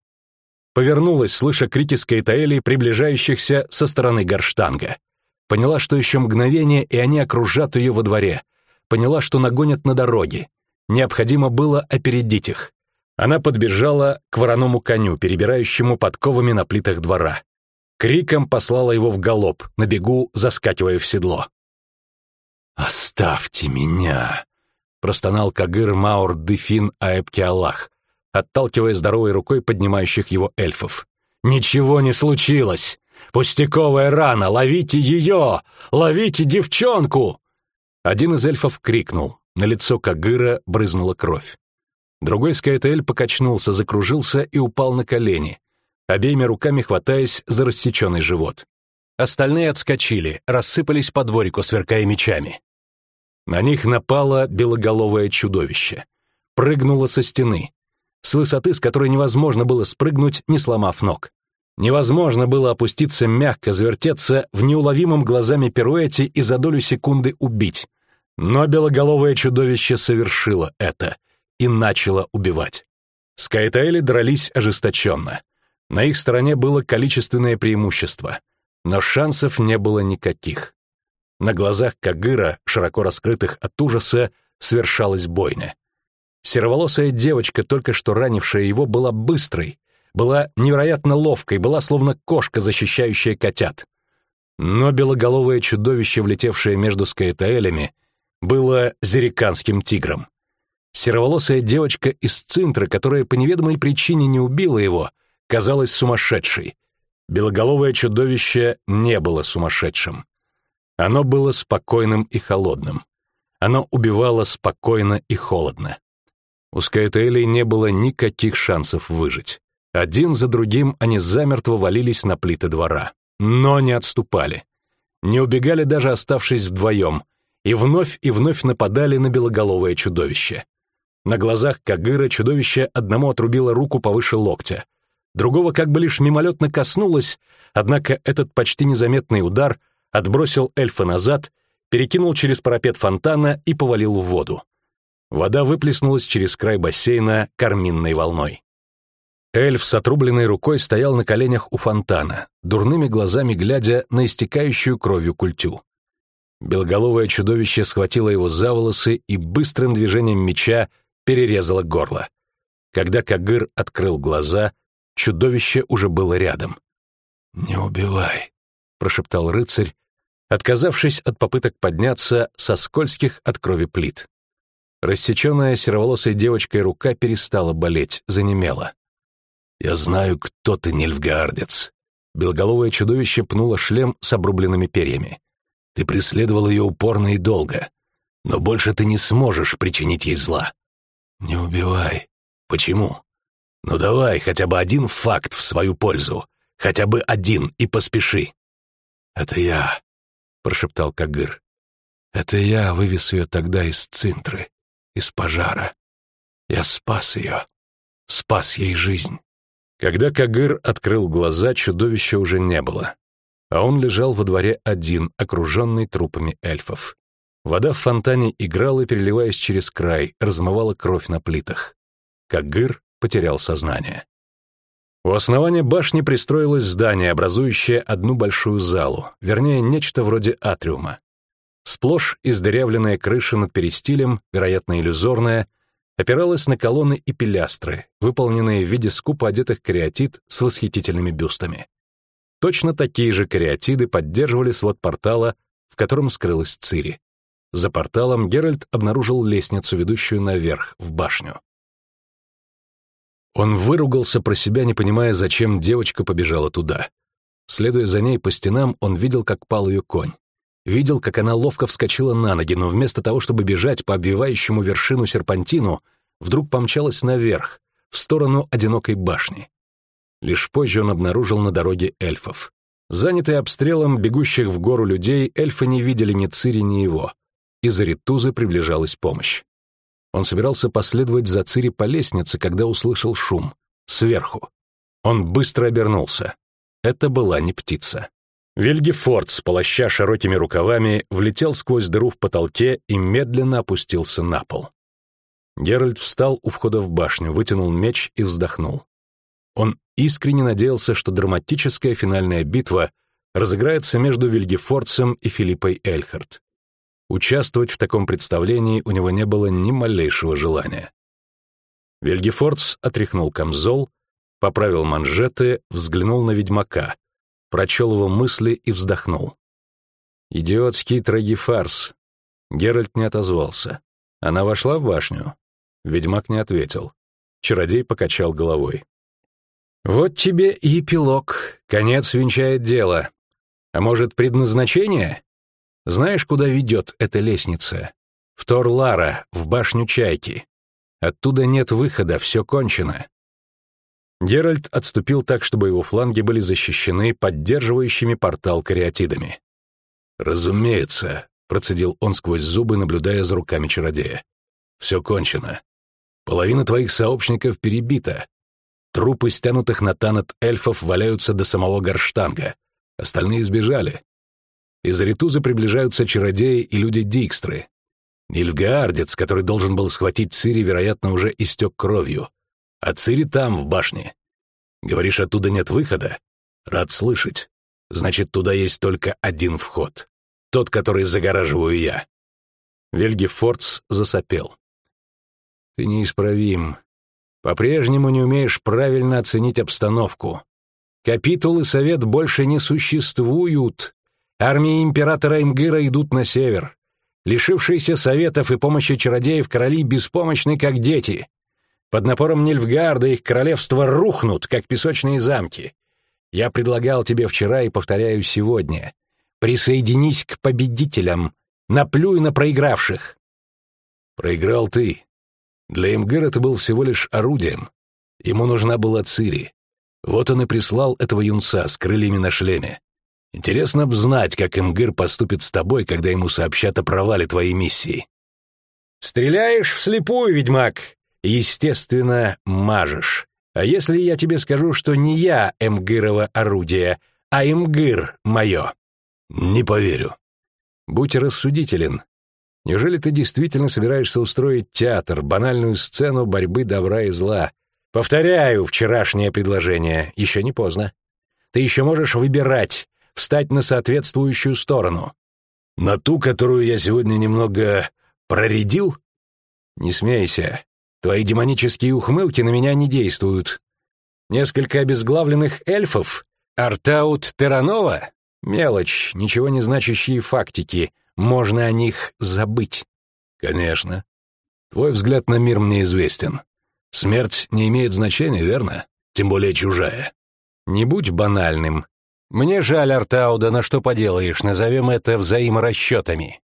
Повернулась, слыша крики Скайтаэли, приближающихся со стороны Горштанга. Поняла, что еще мгновение, и они окружат ее во дворе. Поняла, что нагонят на дороге. Необходимо было опередить их. Она подбежала к вороному коню, перебирающему подковами на плитах двора. Криком послала его в галоп, на бегу заскакивая в седло. «Оставьте меня!» — простонал Кагыр Маур Дефин Аэбки Аллах, отталкивая здоровой рукой поднимающих его эльфов. Ничего не случилось! Пустяковая рана! Ловите ее! Ловите девчонку!» Один из эльфов крикнул. На лицо Кагыра брызнула кровь. Другой Скайтель покачнулся, закружился и упал на колени, обеими руками хватаясь за рассеченный живот. Остальные отскочили, рассыпались по дворику, сверкая мечами. На них напало белоголовое чудовище. Прыгнуло со стены. С высоты, с которой невозможно было спрыгнуть, не сломав ног. Невозможно было опуститься мягко, завертеться в неуловимом глазами пируэте и за долю секунды убить. Но белоголовое чудовище совершило это и начало убивать. Скайтаэли дрались ожесточенно. На их стороне было количественное преимущество, но шансов не было никаких. На глазах Кагыра, широко раскрытых от ужаса, свершалась бойня. Сероволосая девочка, только что ранившая его, была быстрой, была невероятно ловкой, была словно кошка, защищающая котят. Но белоголовое чудовище, влетевшее между скаэтаэлями, было зериканским тигром. Сероволосая девочка из Цинтры, которая по неведомой причине не убила его, казалась сумасшедшей. Белоголовое чудовище не было сумасшедшим. Оно было спокойным и холодным. Оно убивало спокойно и холодно. У Скайтелей не было никаких шансов выжить. Один за другим они замертво валились на плиты двора. Но не отступали. Не убегали даже оставшись вдвоем, и вновь и вновь нападали на белоголовое чудовище. На глазах Кагыра чудовище одному отрубило руку повыше локтя, другого как бы лишь мимолетно коснулось, однако этот почти незаметный удар отбросил эльфа назад, перекинул через парапет фонтана и повалил в воду. Вода выплеснулась через край бассейна карминной волной. Эльф с отрубленной рукой стоял на коленях у фонтана, дурными глазами глядя на истекающую кровью культю. Белоголовое чудовище схватило его за волосы и быстрым движением меча перерезало горло. Когда Кагыр открыл глаза, чудовище уже было рядом. «Не убивай», — прошептал рыцарь, отказавшись от попыток подняться со скользких от крови плит. Рассеченная сероволосой девочкой рука перестала болеть, занемела. «Я знаю, кто ты, нельфгаардец». Белоголовое чудовище пнуло шлем с обрубленными перьями. «Ты преследовал ее упорно и долго, но больше ты не сможешь причинить ей зла». «Не убивай». «Почему?» «Ну давай хотя бы один факт в свою пользу, хотя бы один, и поспеши». «Это я», — прошептал Кагыр. «Это я вывез ее тогда из Цинтры, из пожара. Я спас ее, спас ей жизнь». Когда Кагыр открыл глаза, чудовища уже не было, а он лежал во дворе один, окруженный трупами эльфов. Вода в фонтане играла, переливаясь через край, размывала кровь на плитах. Кагыр потерял сознание. У основания башни пристроилось здание, образующее одну большую залу, вернее, нечто вроде атриума. Сплошь издырявленная крыша над перистилем, вероятно, иллюзорная, опиралась на колонны и пилястры, выполненные в виде скупо одетых кариатид с восхитительными бюстами. Точно такие же кариатиды поддерживали свод портала, в котором скрылась Цири. За порталом Геральт обнаружил лестницу, ведущую наверх, в башню. Он выругался про себя, не понимая, зачем девочка побежала туда. Следуя за ней по стенам, он видел, как пал ее конь. Видел, как она ловко вскочила на ноги, но вместо того, чтобы бежать по обвивающему вершину серпантину, вдруг помчалась наверх, в сторону одинокой башни. Лишь позже он обнаружил на дороге эльфов. Занятые обстрелом бегущих в гору людей, эльфы не видели ни Цири, ни его. Из Аритузы приближалась помощь. Он собирался последовать за Цири по лестнице, когда услышал шум. Сверху. Он быстро обернулся. Это была не птица. Вильгефорд, полоща широкими рукавами, влетел сквозь дыру в потолке и медленно опустился на пол. Геральт встал у входа в башню, вытянул меч и вздохнул. Он искренне надеялся, что драматическая финальная битва разыграется между Вильгефордсом и Филиппой Эльхард. Участвовать в таком представлении у него не было ни малейшего желания. Вильгефордс отряхнул камзол, поправил манжеты, взглянул на ведьмака — прочел его мысли и вздохнул. «Идиотский трагифарс». Геральт не отозвался. Она вошла в башню. Ведьмак не ответил. Чародей покачал головой. Вот тебе и эпилог, конец венчает дело. А может, предназначение? Знаешь, куда ведет эта лестница? В Тор-Лара, в башню Чайки. Оттуда нет выхода, все кончено. Геральт отступил так, чтобы его фланги были защищены поддерживающими портал кариатидами. «Разумеется», — процедил он сквозь зубы, наблюдая за руками чародея. «Все кончено. Половина твоих сообщников перебита. Трупы стянутых на танат эльфов валяются до самого Горштанга. Остальные сбежали. Из Ритуза приближаются чародеи и люди Дикстры. Нильфгаардец, который должен был схватить Цири, вероятно, уже истек кровью. А Цири там, в башне. Говоришь, оттуда нет выхода? Рад слышать. Значит, туда есть только один вход. Тот, который загораживаю я. Вельги Фордс засопел. Ты неисправим. По-прежнему не умеешь правильно оценить обстановку. Капитул и совет больше не существуют. Армии императора Имгыра идут на север. Лишившиеся советов и помощи чародеев короли беспомощны, как дети. Под напором Нильфгарда их королевства рухнут, как песочные замки. Я предлагал тебе вчера и повторяю сегодня. Присоединись к победителям, наплюй на проигравших. Проиграл ты. Для Имгыра ты был всего лишь орудием. Ему нужна была Цири. Вот он и прислал этого юнца с крыльями на шлеме. Интересно б знать, как Имгыр поступит с тобой, когда ему сообщат о провале твоей миссии. Стреляешь вслепую, ведьмак. Естественно, мажешь. А если я тебе скажу, что не я Эмгырово орудие, а Имгыр мое? Не поверю. Будь рассудителен. Неужели ты действительно собираешься устроить театр, банальную сцену борьбы добра и зла? Повторяю вчерашнее предложение, еще не поздно. Ты еще можешь выбирать, встать на соответствующую сторону. На ту, которую я сегодня немного проредил? Не смейся. Твои демонические ухмылки на меня не действуют. Несколько обезглавленных эльфов? Артаут Теранова? Мелочь, ничего не значащие фактики. Можно о них забыть. Конечно. Твой взгляд на мир мне известен. Смерть не имеет значения, верно? Тем более чужая. Не будь банальным. Мне жаль, Артауда, на что поделаешь, назовем это взаиморасчетами.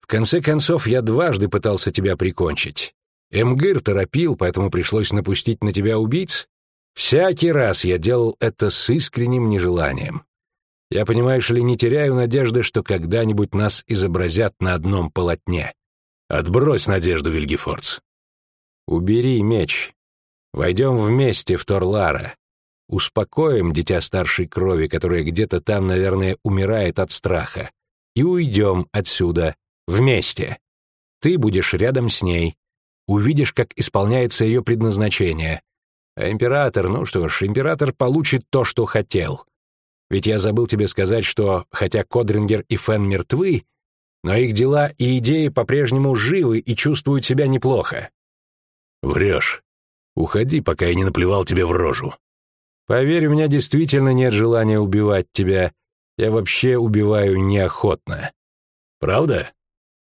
В конце концов, я дважды пытался тебя прикончить. Эмгыр торопил, поэтому пришлось напустить на тебя убийц. Всякий раз я делал это с искренним нежеланием. Я, понимаешь ли, не теряю надежды, что когда-нибудь нас изобразят на одном полотне. Отбрось надежду, Вильгефордс. Убери меч. Войдем вместе в Торлара. Успокоим дитя старшей крови, которое где-то там, наверное, умирает от страха. И уйдем отсюда. Вместе. Ты будешь рядом с ней. Увидишь, как исполняется ее предназначение. А император, ну что ж, император получит то, что хотел. Ведь я забыл тебе сказать, что, хотя Кодрингер и Фен мертвы, но их дела и идеи по-прежнему живы и чувствуют себя неплохо. Врешь. Уходи, пока я не наплевал тебе в рожу. Поверь, у меня действительно нет желания убивать тебя. Я вообще убиваю неохотно. Правда?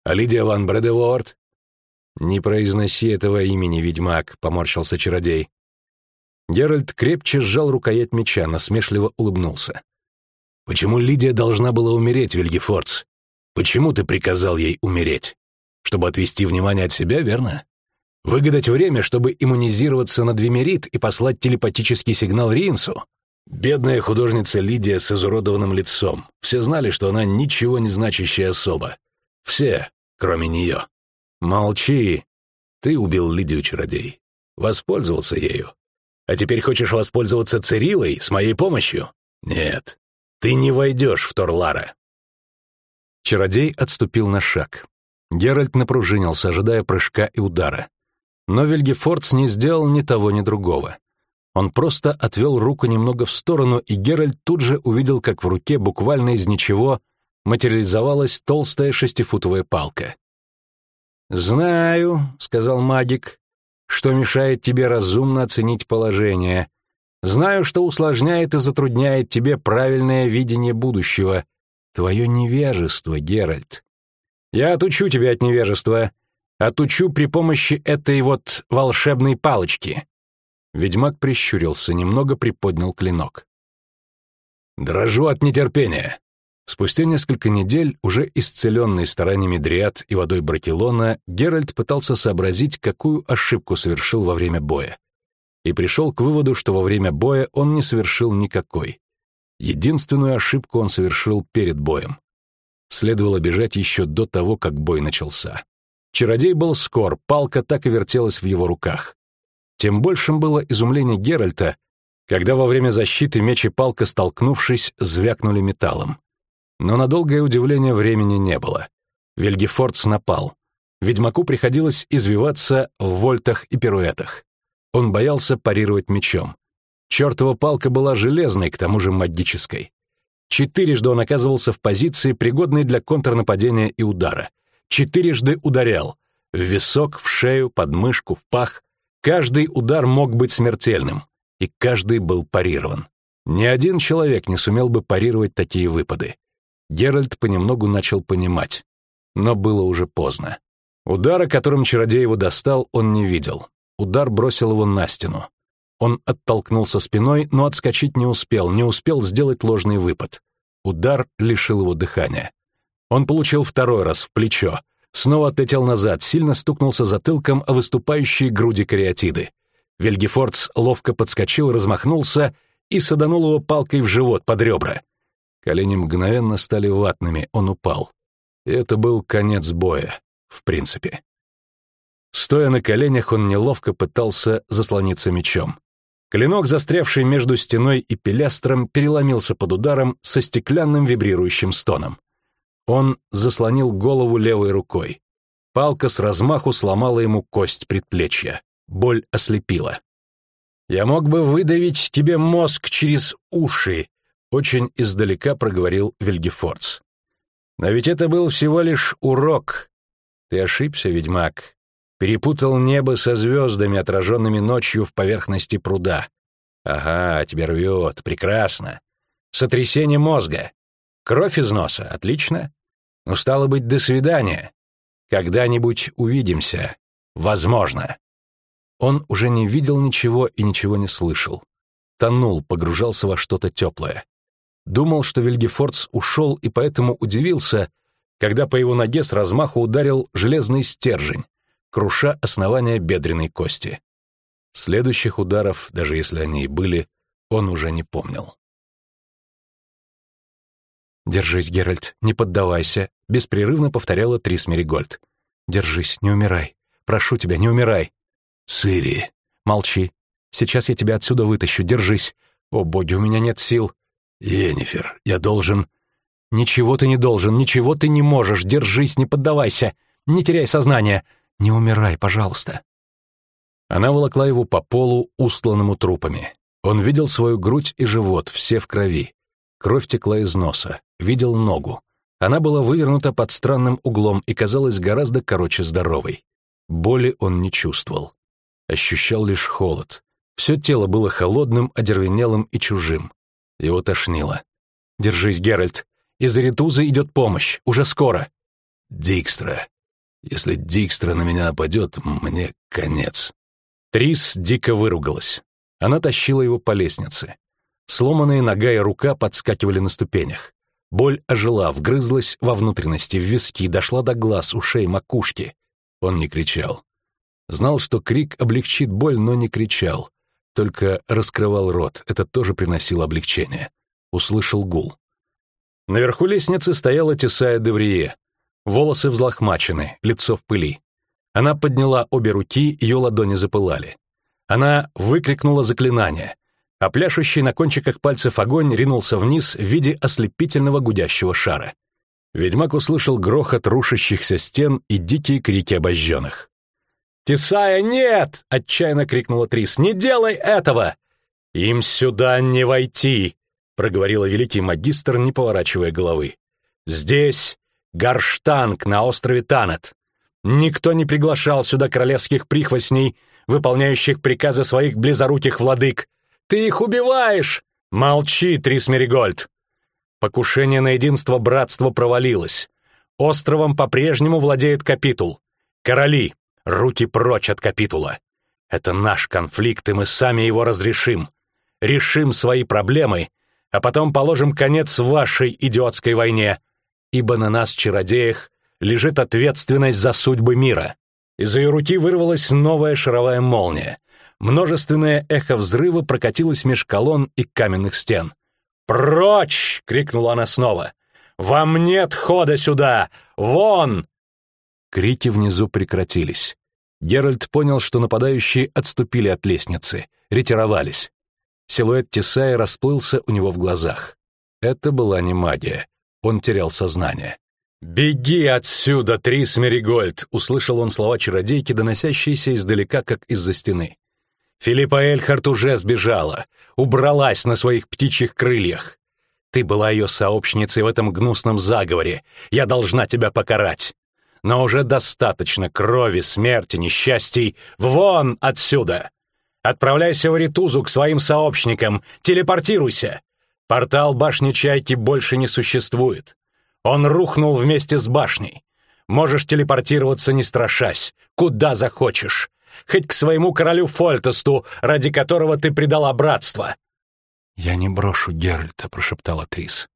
А Лидия ван Бредеворд? Не произноси этого имени, ведьмак, поморщился чародей. Геральт крепче сжал рукоять меча, насмешливо улыбнулся. «Почему Лидия должна была умереть, Вильгефордс? Почему ты приказал ей умереть? Чтобы отвести внимание от себя, верно? Выгадать время, чтобы иммунизироваться на Двимерит и послать телепатический сигнал Ринсу? Бедная художница Лидия с изуродованным лицом. Все знали, что она ничего не значащая особа. Все, кроме нее. Молчи. Ты убил Лидию, чародей. Воспользовался ею. А теперь хочешь воспользоваться Цирилой с моей помощью? Нет, ты не войдешь в Торлара. Чародей отступил на шаг. Геральт напружинился, ожидая прыжка и удара. Но Вильгефордс не сделал ни того, ни другого. Он просто отвел руку немного в сторону, и Геральт тут же увидел, как в руке буквально из ничего материализовалась толстая шестифутовая палка. «Знаю», — сказал магик, что мешает тебе разумно оценить положение. Знаю, что усложняет и затрудняет тебе правильное видение будущего. Твое невежество, Геральт. Я отучу тебя от невежества. Отучу при помощи этой вот волшебной палочки. Ведьмак прищурился, немного приподнял клинок. «Дрожу от нетерпения!» Спустя несколько недель, уже исцеленный стараниями Дриад и водой Бракелона, Геральт пытался сообразить, какую ошибку совершил во время боя. И пришел к выводу, что во время боя он не совершил никакой. Единственную ошибку он совершил перед боем. Следовало бежать еще до того, как бой начался. Чародей был скор, палка так и вертелась в его руках. Тем большим было изумление Геральта, когда во время защиты меч и палка, столкнувшись, звякнули металлом. Но на долгое удивление времени не было. Вельгефордс напал. Ведьмаку приходилось извиваться в вольтах и пируэтах. Он боялся парировать мечом. Чертова палка была железной, к тому же магической. Четырежды он оказывался в позиции, пригодной для контрнападения и удара. Четырежды ударял. В висок, в шею, под мышку, в пах. Каждый удар мог быть смертельным, и каждый был парирован. Ни один человек не сумел бы парировать такие выпады. Геральт понемногу начал понимать. Но было уже поздно. Удара, которым чародей его достал, он не видел. Удар бросил его на стену. Он оттолкнулся спиной, но отскочить не успел, не успел сделать ложный выпад. Удар лишил его дыхания. Он получил второй раз в плечо, снова отлетел назад, сильно стукнулся затылком о выступающие груди кариатиды. Вельгефордс ловко подскочил, размахнулся и саданул его палкой в живот под ребра. Колени мгновенно стали ватными, он упал. И это был конец боя, в принципе. Стоя на коленях, он неловко пытался заслониться мечом. Клинок, застрявший между стеной и пилястром, переломился под ударом со стеклянным вибрирующим стоном. Он заслонил голову левой рукой. Палка с размаху сломала ему кость предплечья. Боль ослепила. «Я мог бы выдавить тебе мозг через уши», — очень издалека проговорил Вильгефордс. «Но ведь это был всего лишь урок. Ты ошибся, ведьмак. Перепутал небо со звездами, отраженными ночью в поверхности пруда. Ага, тебя рвет, прекрасно. Сотрясение мозга. Кровь из носа, отлично. Ну, стало быть, до свидания. Когда-нибудь увидимся. Возможно. Он уже не видел ничего и ничего не слышал. Тонул, погружался во что-то теплое. Думал, что Вильгефордс ушел, и поэтому удивился, когда по его ноге с размаху ударил железный стержень, круша основание бедренной кости. Следующих ударов, даже если они и были, он уже не помнил. «Держись, Геральт, не поддавайся», — беспрерывно повторяла Трис Меригольд. «Держись, не умирай. Прошу тебя, не умирай». «Цири». «Молчи. Сейчас я тебя отсюда вытащу. Держись. О, боги, у меня нет сил». «Енифер, я должен...» «Ничего ты не должен, ничего ты не можешь. Держись, не поддавайся. Не теряй сознание. Не умирай, пожалуйста». Она волокла его по полу, устланному трупами. Он видел свою грудь и живот, все в крови. Кровь текла из носа. Видел ногу. Она была вывернута под странным углом и казалась гораздо короче здоровой. Боли он не чувствовал. Ощущал лишь холод. Все тело было холодным, одервенелым и чужим. Его тошнило. «Держись, Геральт. Из Аритуза идет помощь. Уже скоро». «Дикстра. Если Дикстра на меня нападет, мне конец». Трис дико выругалась. Она тащила его по лестнице. Сломанные нога и рука подскакивали на ступенях. Боль ожила, вгрызлась во внутренности, в виски, дошла до глаз, ушей, макушки. Он не кричал. Знал, что крик облегчит боль, но не кричал. Только раскрывал рот, это тоже приносило облегчение. Услышал гул. Наверху лестницы стояла Тесая Деврие. Волосы взлохмачены, лицо в пыли. Она подняла обе руки, ее ладони запылали. Она выкрикнула заклинание а пляшущий на кончиках пальцев огонь ринулся вниз в виде ослепительного гудящего шара. Ведьмак услышал грохот рушащихся стен и дикие крики обожженных. «Тесая, нет!» — отчаянно крикнула Трис. «Не делай этого!» «Им сюда не войти!» — проговорила великий магистр, не поворачивая головы. «Здесь Гарштанг на острове Танет. Никто не приглашал сюда королевских прихвостней, выполняющих приказы своих близоруких владык, ты их убиваешь! Молчи, Трисмеригольд!» Покушение на единство братства провалилось. Островом по-прежнему владеет капитул. Короли, руки прочь от капитула. Это наш конфликт, и мы сами его разрешим. Решим свои проблемы, а потом положим конец вашей идиотской войне, ибо на нас, чародеях, лежит ответственность за судьбы мира». Из ее руки вырвалась новая шаровая молния. Множественное эхо взрыва прокатилось меж колонн и каменных стен. «Прочь!» — крикнула она снова. «Вам нет хода сюда! Вон!» Крики внизу прекратились. Геральт понял, что нападающие отступили от лестницы, ретировались. Силуэт Тесая расплылся у него в глазах. Это была не магия. Он терял сознание. «Беги отсюда, Трис Меригольд!» — услышал он слова чародейки, доносящиеся издалека, как из-за стены. «Филиппа Эльхарт уже сбежала, убралась на своих птичьих крыльях. Ты была ее сообщницей в этом гнусном заговоре. Я должна тебя покарать. Но уже достаточно крови, смерти, несчастий. Вон отсюда! Отправляйся в Ритузу к своим сообщникам, телепортируйся. Портал башни Чайки больше не существует. Он рухнул вместе с башней. Можешь телепортироваться, не страшась, куда захочешь. Хоть к своему королю Фольтесту, ради которого ты предала братство. «Я не брошу Геральта», — прошептала Трис.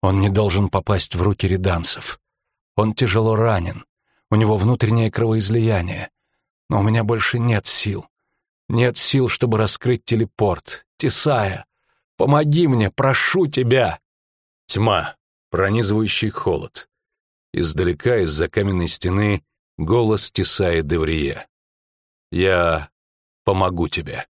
«Он не должен попасть в руки реданцев. Он тяжело ранен, у него внутреннее кровоизлияние. Но у меня больше нет сил. Нет сил, чтобы раскрыть телепорт. Тесая, помоги мне, прошу тебя!» Тьма, пронизывающий холод. Издалека, из-за каменной стены, голос Тесая Деврия. «Я помогу тебе».